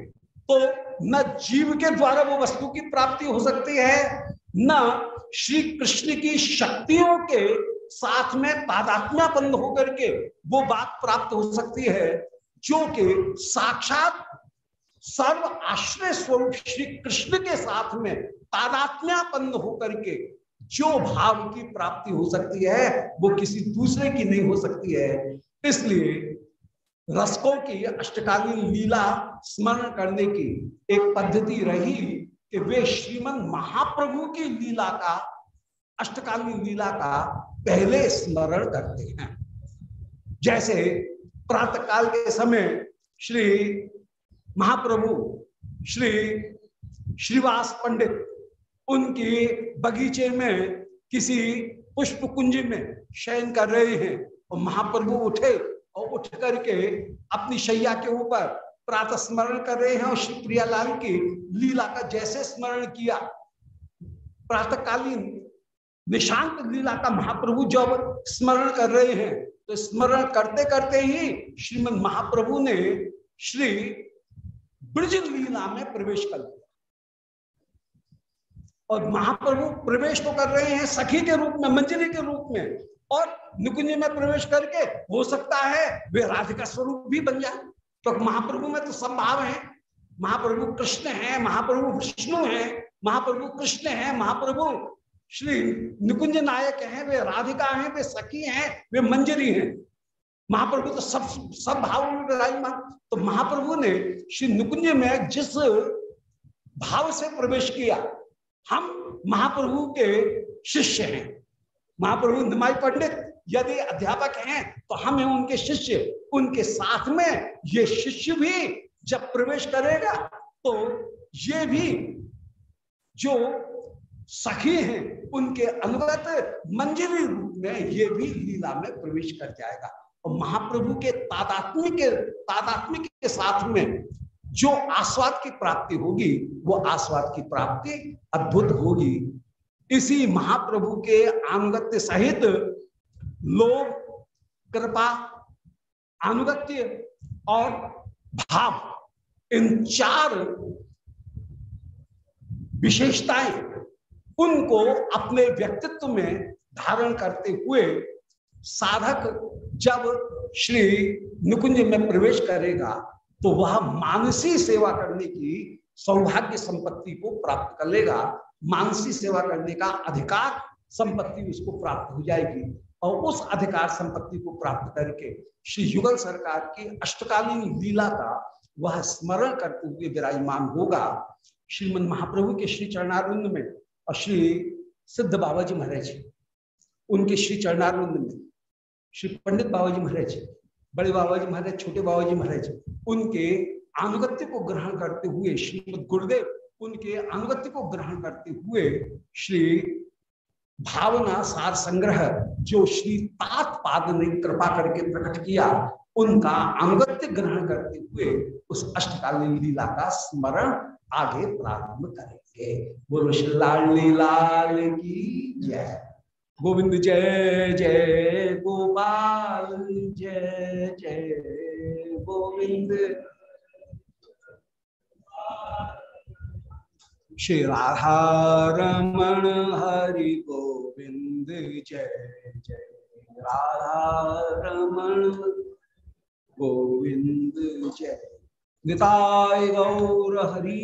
तो न जीव के द्वारा वो वस्तु की प्राप्ति हो सकती है, न श्री कृष्ण की शक्तियों के साथ में तादात्म्यापन्न होकर के वो बात प्राप्त हो सकती है। जो कि साक्षात सर्व आश्रय स्वरूप श्री कृष्ण के साथ में तादात्म्यापन्न होकर के जो भाव की प्राप्ति हो सकती है, वो किसी दूसरे की नहीं हो सकती है। इसलिए रसकों की अष्टकालीन लीला स्मरण करने की एक पद्धति रही कि वे श्रीमन महाप्रभु की लीला का, अष्टकालीन लीला का पहले स्मरण करते हैं। जैसे प्रातः काल के समय श्री महाप्रभु, श्री श्रीवास पंडित, उनकी बगीचे में किसी पुष्प कुंज में शयन कर रहे हैं। और महाप्रभु उठे और उठ करके अपनी शैया के ऊपर प्रातः स्मरण कर रहे हैं और श्री प्रियालाल की लीला का जैसे स्मरण किया। प्रातःकालीन निशांत लीला का महाप्रभु जब स्मरण कर रहे हैं तो स्मरण करते करते ही श्रीमद महाप्रभु ने श्री ब्रज लीला में प्रवेश कर लिया। और महाप्रभु प्रवेश तो कर रहे हैं सखी के रूप में, मंजरी के रूप में, और निकुंज में प्रवेश करके हो सकता है वे राधिका स्वरूप भी बन जाए। तो महाप्रभु में तो संभाव है। महाप्रभु कृष्ण है, महाप्रभु विष्णु है, महाप्रभु कृष्ण है, महाप्रभु श्री निकुंज नायक हैं, वे राधिका हैं, वे सखी हैं, वे मंजरी हैं। महाप्रभु तो सब सब भाव में विराजमान। तो महाप्रभु ने श्री निकुंज में जिस भाव से प्रवेश किया, हम महाप्रभु के शिष्य हैं। महाप्रभु निमाई पंडित, यदि अध्यापक हैं तो हम हैं उनके शिष्य, उनके साथ में ये शिष्य भी जब प्रवेश करेगा तो ये भी जो सखी हैं, उनके अनुगत मंजरी रूप में ये भी लीला में प्रवेश कर जाएगा। और महाप्रभु के तादात्म्य के के साथ में जो आस्वाद की प्राप्ति होगी, वो आस्वाद की प्राप्ति अद्भुत होगी। इसी महाप्रभु के अनुगत्य सहित लोग कृपा, अनुगत्य और भाव, इन चार विशेषताएँ उनको अपने व्यक्तित्व में धारण करते हुए साधक जब श्री निकुंज में प्रवेश करेगा तो वह मानसी सेवा करने की सौभाग्य संपत्ति को प्राप्त कर लेगा। मानसी सेवा करने का अधिकार संपत्ति उसको प्राप्त हो जाएगी। और उस अधिकार संपत्ति को प्राप्त करके श्री युगल सरकार की अष्टकालीन लीला का वह स्मरण करते हुए विराजमान होगा। श्रीमद महाप्रभु के श्री चरणारुंद में और श्री सिद्ध बाबा जी महाराज जी, उनके श्री चरणारुंद में, श्री पंडित बाबा जी महाराज जी, बड़े बाबा जी महाराज, छोटे बाबा जी महाराज उनके अनुगत्य को ग्रहण करते हुए श्रीमद गुरुदेव, उनके अनुगत्य को ग्रहण करते हुए श्री भावना सार संग्रह, जो श्री तात्पाद ने कृपा करके प्रकट किया, उनका अनुगत्य ग्रहण करते हुए उस अष्टकालीन लीला का स्मरण आगे प्रारंभ करेंगे। बोलो श्री लाल की जय। गोविंद जय जय गोपाल, जय जय गोविंद। श्री राधा रमण हरि गोविंद जय जय। राधा रमण गोविंद जय। निताय गौर हरि